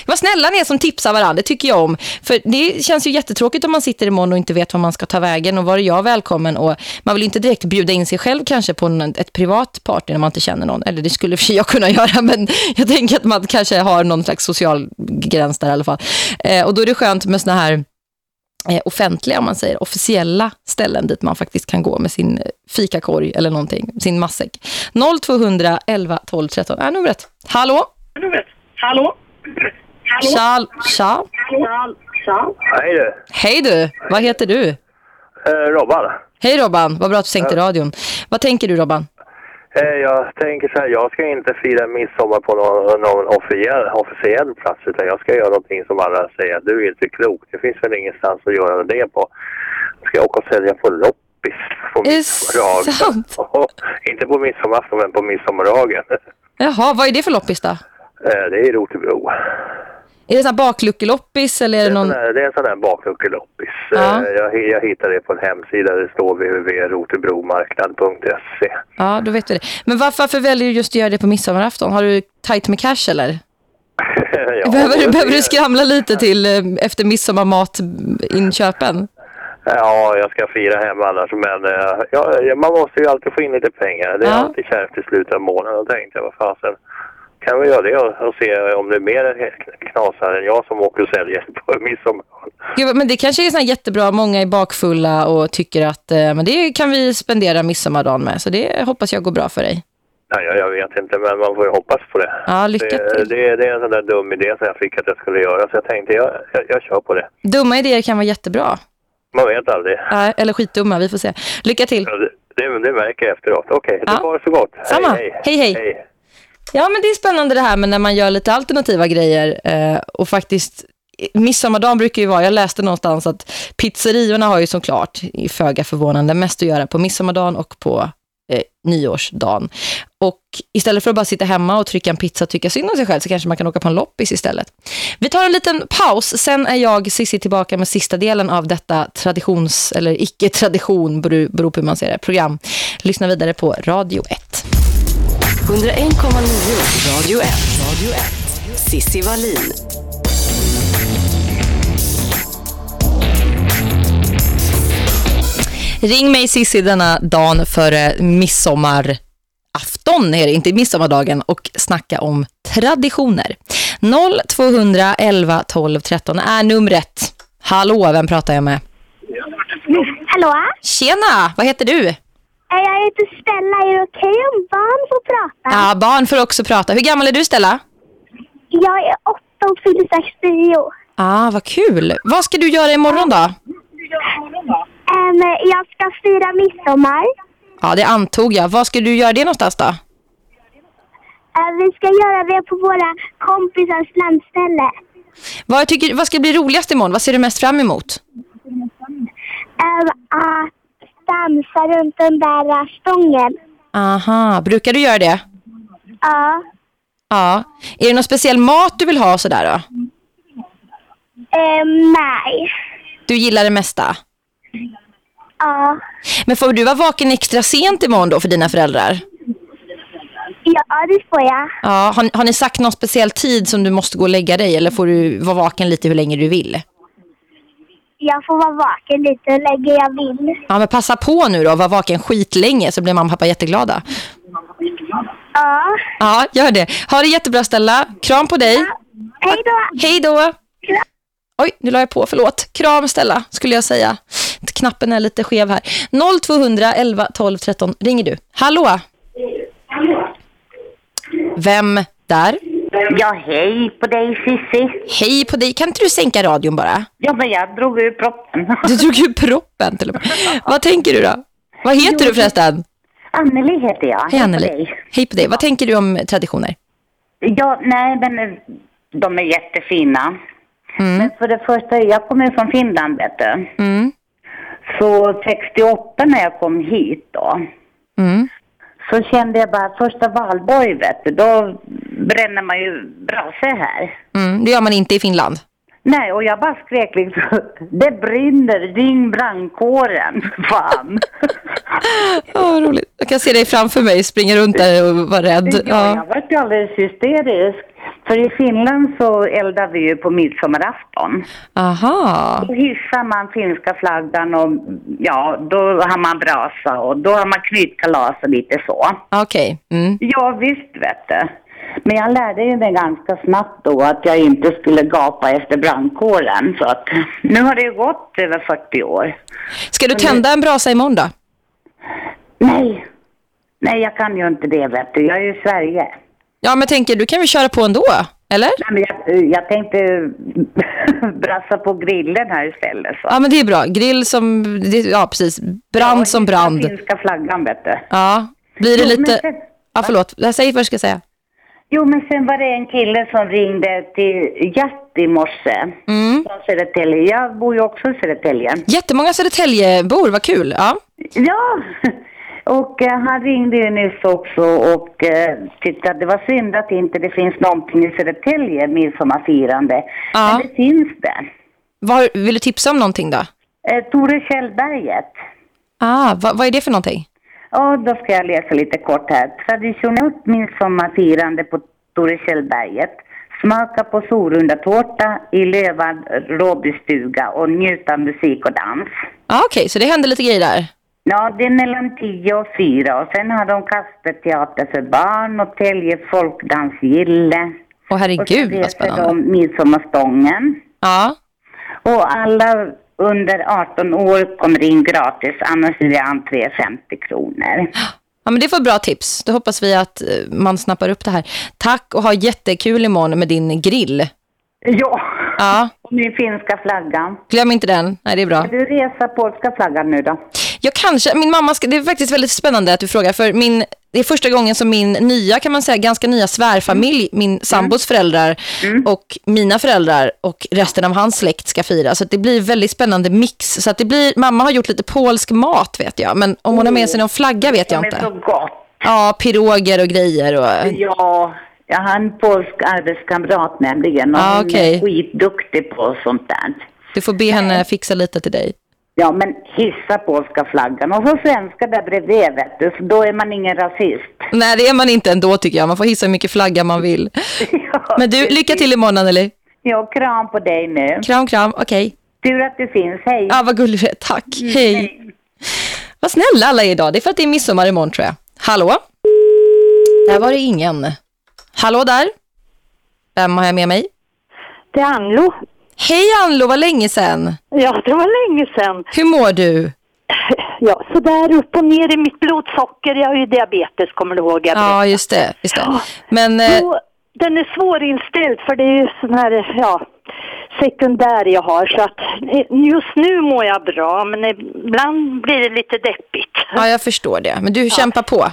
Vad snälla ni är som tipsar varandra, det tycker jag om. För det känns ju jättetråkigt om man sitter imorgon och inte vet var man ska ta vägen och var är jag välkommen. Och man vill inte direkt bjuda in sig själv kanske på en, ett privat party när man inte känner någon. Eller det skulle för jag kunna göra, men jag tänker att man kanske har någon slags social gräns där i alla fall. Eh, och då är det skönt med såna här eh, offentliga, om man säger, officiella ställen dit man faktiskt kan gå med sin fikakorg eller någonting, sin massäck. 0200 11 12 13 är numret. Hallå? Hallå? Tja, tja. Hej du. Hej du, vad heter du? Eh, Robban. Hej Robban, vad bra att du sänkte radion. Vad tänker du Robban? Eh, jag tänker så här, jag ska inte fira midsommar på någon, någon officiell, officiell plats utan jag ska göra någonting som alla säger, du är inte klok. Det finns väl ingenstans att göra det på. Jag ska åka och sälja på loppis på midsommardagen. inte på midsommarafton men på midsommardagen. Jaha, vad är det för loppis då? Eh, det är Rotebro. Är det sån bakluckeloppis eller är det någon... Det är en sån här bakluckeloppis. Ja. Eh, Jag, jag hittade det på en hemsida. Det står www.rotebromarknad.se. Ja, då vet du det. Men varför, varför väljer du just att göra det på midsommarafton? Har du tajt med cash eller? Ja, behöver, du, behöver du skramla lite till eh, efter midsommarmatinköpen? Ja, jag ska fira hem annars, men ja, man måste ju alltid få in lite pengar. Det är Ja. alltid kärvt i slutet av månaden. Då tänkte jag, vad fasen, kan vi göra det och, och se om det är mer knasare än jag som åker och säljer på midsommar. Gud, men det kanske är här jättebra. Många är bakfulla och tycker att eh, men det kan vi spendera midsommardagen med. Så det hoppas jag går bra för dig. Ja, jag, jag vet inte, men man får ju hoppas på det. Ja, lycka det, till. det, det är en sån där dum idé som jag fick att jag skulle göra, så jag tänkte, jag, jag, jag kör på det. Dumma idéer kan vara jättebra. Man vet aldrig. Ja, eller skitdumma, vi får se. Lycka till. Ja, Det, det, det märker jag efteråt. Okej, Ja. det var så gott. Samma. Hej, Hej, hej. hej. Ja, men det är spännande det här med när man gör lite alternativa grejer eh, och faktiskt midsommardagen brukar ju vara, jag läste någonstans att pizzeriorna har ju såklart, i föga förvånande, mest att göra på midsommardagen och på eh, nyårsdagen. Och istället för att bara sitta hemma och trycka en pizza och tycka synd om sig själv så kanske man kan åka på en loppis istället. Vi tar en liten paus, sen är jag Sissi tillbaka med sista delen av detta traditions, eller icke-tradition, beror på hur man ser det, program. Lyssna vidare på Radio 1. 101,9 Radio 1. Radio 1. Sissi Wallin. Ring mig Sissi denna dagen före midsommarafton, är det inte midsommardagen, och snacka om traditioner. 0211 12 13 är numret. Hallå, vem pratar jag med? Hallå? Tjena, vad heter du? Jag heter Stella. Är det okej om barn får prata? Ja, barn får också prata. Hur gammal är du Stella? Jag är åtta och fyller 69. Ah, vad kul. Vad ska du göra imorgon då? Um, jag ska fira midsommar. Ja, det antog jag. Vad ska du göra det någonstans då? Eh, vi ska göra det på våra kompisars landställe. Vad, tycker, vad ska bli roligast imorgon? Vad ser du mest fram emot? Um, att dansa runt den där eh, stången. Aha, brukar du göra det? Ja. Ja. Är det någon speciell mat du vill ha sådär då? Um, nej. Du gillar det mesta? Ja. Men får du vara vaken extra sent imorgon då för dina föräldrar? Ja, det får jag. Ja, har, har ni sagt någon speciell tid som du måste gå och lägga dig eller får du vara vaken lite hur länge du vill? Jag får vara vaken lite länge jag vill. Ja, men passa på nu då, var vaken skitlänge så blir mamma och pappa jätteglada. Ja. Ja, gör det. Ha det jättebra Stella. Kram på dig. Hej då. Hej då. Oj, nu la jag på, förlåt. Kram Stella, skulle jag säga. Knappen är lite skev här. 0200 11 12 13 ringer du. Hallå? Vem där? Ja, hej på dig Cissi. Hej på dig. Kan inte du sänka radion bara? Ja, men jag drog ur proppen. Du drog ju proppen till och med. Vad tänker du då? Vad heter du förresten? Anneli heter jag. Hej på Anneli. dig. Hej på dig. Vad tänker du om traditioner? Ja, nej, men eh, de är jättefina. Mm. Men för det första, jag kommer från Finland, vet du. Mm. Så 68 när jag kom hit då, Mm så kände jag bara första valborg, vet du, då bränner man ju brasor här. Mm. Det gör man inte i Finland. Nej, och jag bara skrek liksom, det brinner, ring brandkåren, fan. Åh, vad roligt. Jag kan se dig framför mig springa runt där och vara rädd. Ja, Ja. jag vart ju alldeles hysterisk. För i Finland så eldar vi ju på midsommarafton. Aha. Då hissar man finska flaggan och ja, då har man brasa och då har man knytkalas och lite så. Okej. Mm. Ja, visst vet du. Men jag lärde ju mig ganska snabbt då att jag inte skulle gapa efter brandkåren. Så att nu har det ju gått över 40 år. Ska du tända en brasa imorgon då? Nej, nej jag kan ju inte det vet du. Jag är ju i Sverige. Ja, men tänker du kan vi köra på ändå, eller? Nej, men jag, jag tänkte brassa på grillen här istället. Så. Ja, men det är bra. Grill som, det, ja precis. Brand som brand. Finska flaggan vet du. Ja, blir det Jo, lite... sen- Ja, förlåt. Säger vad jag ska säga. Jo, men sen var det en kille som ringde till Gert i morse. Mm. Från Södertälje. Jag bor ju också i Södertälje. Jättemånga Södertäljebor, vad kul. Ja. Ja, och eh, han ringde ju nyss också och eh, tyckte att det var synd att inte det finns någonting i Södertälje midsommarfirande. Ja. Men det finns det. Var, vill du tipsa om någonting då? Eh, Tore Källberget. Ah, vad, vad är det för någonting? Ja, då ska jag läsa lite kort här. Traditionellt midsommarfirande på Tore Källberget. Smaka på solrundatårta i lövad råbystuga och njuta av musik och dans. Ah, Okej, så det händer lite grejer där. Ja, det är mellan 10 och 4 och sen har de Kasperteater för barn och Tälje folkdansgille. Åh herregud, och så vad reser spännande. de Midsommarstången. Ja. Och alla under 18 år kommer in gratis, annars är det entré 50 kronor. Ja, men det var bra tips. Då hoppas vi att eh, man snappar upp det här. Tack och ha jättekul imorgon med din grill. Ja, Ja, och min finska flagga. glöm inte den. Nej, det är bra. Ska du resa polska flaggan nu då? Jag kanske, min mamma ska, det är faktiskt väldigt spännande att du frågar för min, det är första gången som min nya, kan man säga, ganska nya svärfamilj, min sambos föräldrar och mina föräldrar och resten av hans släkt ska fira. Så det blir väldigt spännande mix. Så att det blir, mamma har gjort lite polsk mat vet jag, men om hon har med sig någon flagga vet jag De är inte. så gott. Ja, piroger och grejer och... Ja, jag har en polsk arbetskamrat nämligen och Ja, hon okej. är skitduktig på sånt där. Du får be henne fixa lite till dig. Ja, men hissa polska flaggan och så svenska där bredvid, vet du, så då är man ingen rasist. Nej, det är man inte ändå tycker jag. Man får hissa hur mycket flagga man vill. Men du, lycka till imorgon Anneli. Ja, kram på dig nu. Kram, kram. Okej. Tur att du finns, hej. Ja, vad gullig du är. Tack. Hej. Vad snälla alla är idag. Det är för att det är midsommar imorgon tror jag. Hallå? Där var det ingen. Hallå där? Vem har jag med mig? Det är Anlo. Hej Anlo, vad länge sedan. Ja, det var länge sedan. Hur mår du? Ja, så där upp och ner i mitt blodsocker. Jag har ju diabetes, kommer du ihåg? Ja, just det. Just det. Men eh, Jo, den är svårinställd för det är ju sån här, ja, sekundär jag har. Så att eh, just nu mår jag bra, men ibland blir det lite deppigt. ja, jag förstår det. Men du kämpar på.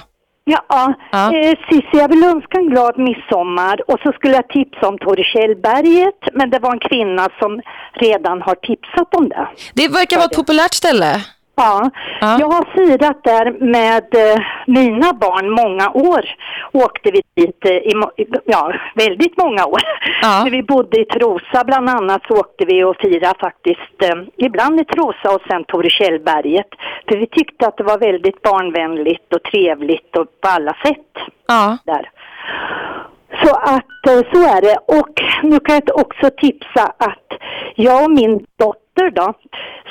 Ja, Ja. Eh, Cissi, jag vill önska en glad midsommar och så skulle jag tipsa om Torrekällberget, men det var en kvinna som redan har tipsat om det. Det verkar vara ett populärt ställe. Ja, jag har firat där med eh, mina barn många år. Åkte vi dit eh, i, ja, väldigt många år. När vi bodde i Trosa bland annat så åkte vi och firade faktiskt eh, ibland i Trosa och sen Torrekällberget. För vi tyckte att det var väldigt barnvänligt och trevligt och på alla sätt ja. där. Så att så är det. Och nu kan jag också tipsa att jag och min dotter då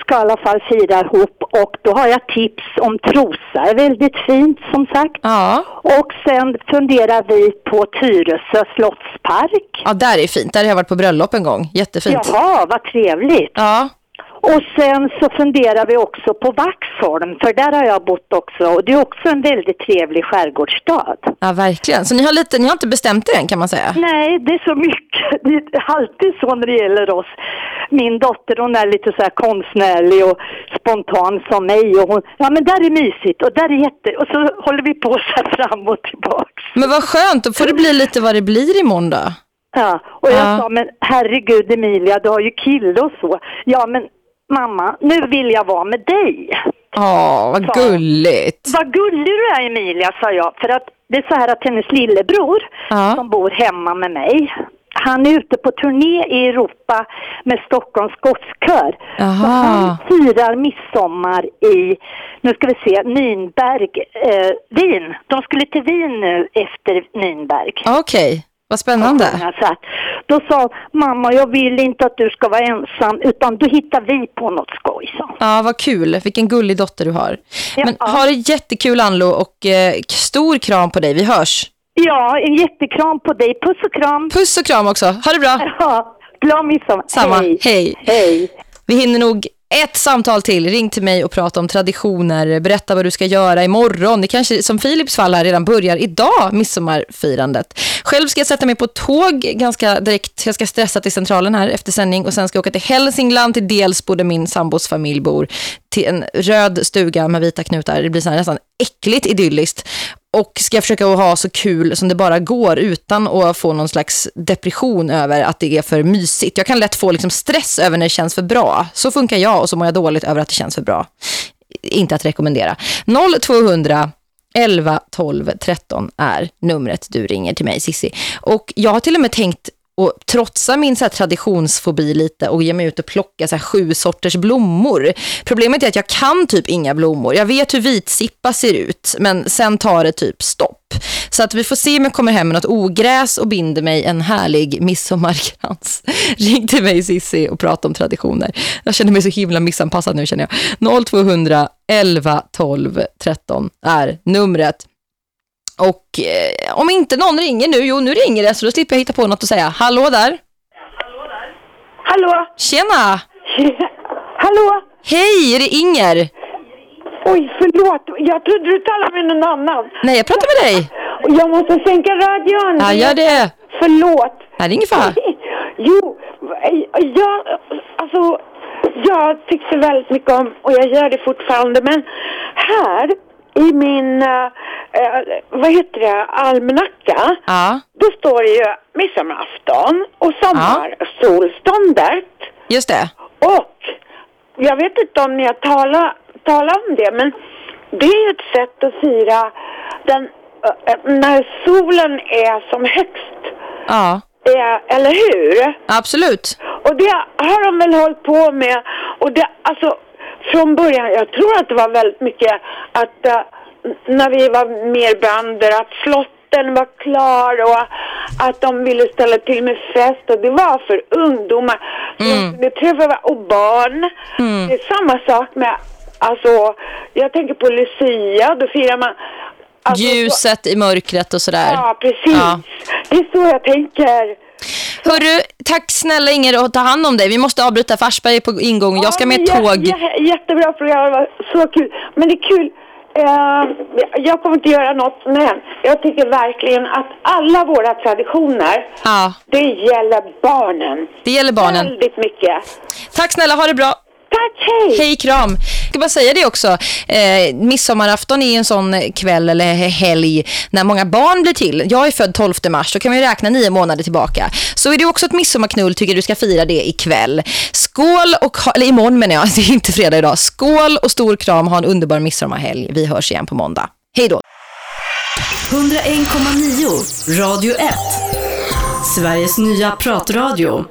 ska i alla fall fira ihop och då har jag tips om Trosa är väldigt fint som sagt. Ja. Och sen funderar vi på Tyresö slottspark. Ja, där är fint. Där har jag varit på bröllop en gång. Jättefint. Jaha, vad trevligt. Ja. Och sen så funderar vi också på Vaxholm, för där har jag bott också. Och det är också en väldigt trevlig skärgårdsstad. Ja, verkligen. Så ni har, lite, ni har inte bestämt er än kan man säga? Nej, det är så mycket. Det är alltid så när det gäller oss. Min dotter hon är lite så här konstnärlig och spontan som mig. Och hon, ja men där är mysigt och där är jätte... Och så håller vi på så här fram och tillbaks. Men vad skönt, då får det bli lite vad det blir imorgon då. Ja, och jag Ja. sa, men herregud Emilia, du har ju kille och så. Ja, men mamma, nu vill jag vara med dig. Ja, vad Sa- gulligt. Vad gullig du är Emilia, sa jag. För att det är så här att hennes lillebror som bor hemma med mig, han är ute på turné i Europa med Stockholms Gosskör. Så han firar midsommar i, nu ska vi se, Nynberg, eh, Wien. De skulle till Wien nu efter Nynberg. Okej, vad spännande. Så då sa mamma, jag vill inte att du ska vara ensam utan då hittar vi på något skoj, hon. Ja, vad kul. Vilken gullig dotter du har. Men ha det jättekul Anlo och eh, stor kram på dig. Vi hörs. Ja, en jättekram på dig. Puss och kram. Puss och kram också. Ha det bra. Ja, glad midsommar. Samma. Hej. Hej. Hej. Vi hinner nog ett samtal till. Ring till mig och prata om traditioner. Berätta vad du ska göra imorgon. Det kanske som Philips fall här redan börjar idag, midsommarfirandet. Själv ska jag sätta mig på tåg ganska direkt. Jag ska stressa till centralen här efter sändning och sen ska jag åka till Hälsingland till Delsbo där min sambos familj bor. Till en röd stuga med vita knutar. Det blir så här nästan äckligt idylliskt. Och ska jag försöka att ha så kul som det bara går utan att få någon slags depression över att det är för mysigt. Jag kan lätt få liksom stress över när det känns för bra. Så funkar jag och så mår jag dåligt över att det känns för bra. Inte att rekommendera. 0200 11 12 13 är numret du ringer till mig, Sissi. Och jag har till och med tänkt och trotsa min så här traditionsfobi lite och ge mig ut och plocka så här sju sorters blommor. Problemet är att jag kan typ inga blommor. Jag vet hur vitsippa ser ut, men sen tar det typ stopp. Så att vi får se om jag kommer hem med något ogräs och binder mig en härlig midsommarkrans. Ring till mig Sissi och prata om traditioner. Jag känner mig så himla missanpassad nu känner jag. 0200 11 12 13 är numret. Och eh, om inte någon ringer nu, jo nu ringer det så då slipper jag hitta på något att säga. Hallå där? Hallå? Tjena! Hallå? Hej, är det Inger? Oj, förlåt. Jag trodde du talade med någon annan. Nej, jag pratar med dig. Jag måste sänka radion. Ja, gör det. Förlåt. Nej, det är ingen fara. Jo, jag, alltså, jag tyckte väldigt mycket om, och jag gör det fortfarande, men här i min, eh, eh, vad heter det, almanacka, Ja. då står det ju midsommarafton och sommarsolståndet. Just det. Och jag vet inte om ni har talat, talat om det, men det är ju ett sätt att fira den, eh, när solen är som högst. Ja. Eh, eller hur? Absolut. Och det har de väl hållit på med. Och det, alltså, från början, jag tror att det var väldigt mycket att eh, när vi var mer bönder, att slotten var klar och att de ville ställa till med fest och det var för ungdomar. Mm. Det träffade och barn. Mm. Det är samma sak med, alltså, jag tänker på Lucia, då firar man Alltså, Ljuset i mörkret och sådär. Ja, precis. Ja. Det är så jag tänker. Hörru, tack snälla Inger och ta hand om dig. Vi måste avbryta Farsberg på ingång. Jag ska med Ja, tåg. jä- jättebra program, det var så kul. Men det är kul. Eh, jag kommer inte göra något, men jag tycker verkligen att alla våra traditioner, Ja, det gäller barnen. det gäller barnen. Väldigt mycket. Tack snälla, ha det bra. Tack, hej! Hej, kram. Jag ska bara säga det också. Eh, midsommarafton är en sån kväll eller helg när många barn blir till. Jag är född 12 mars, då kan vi räkna nio månader tillbaka. Så är det också ett midsommarknull, tycker du ska fira det ikväll. Skål och, eller imorgon menar jag, det är inte fredag idag. Skål och stor kram, ha en underbar midsommarhelg. Vi hörs igen på måndag. Hej då. 101,9 Radio 1. Sveriges nya pratradio.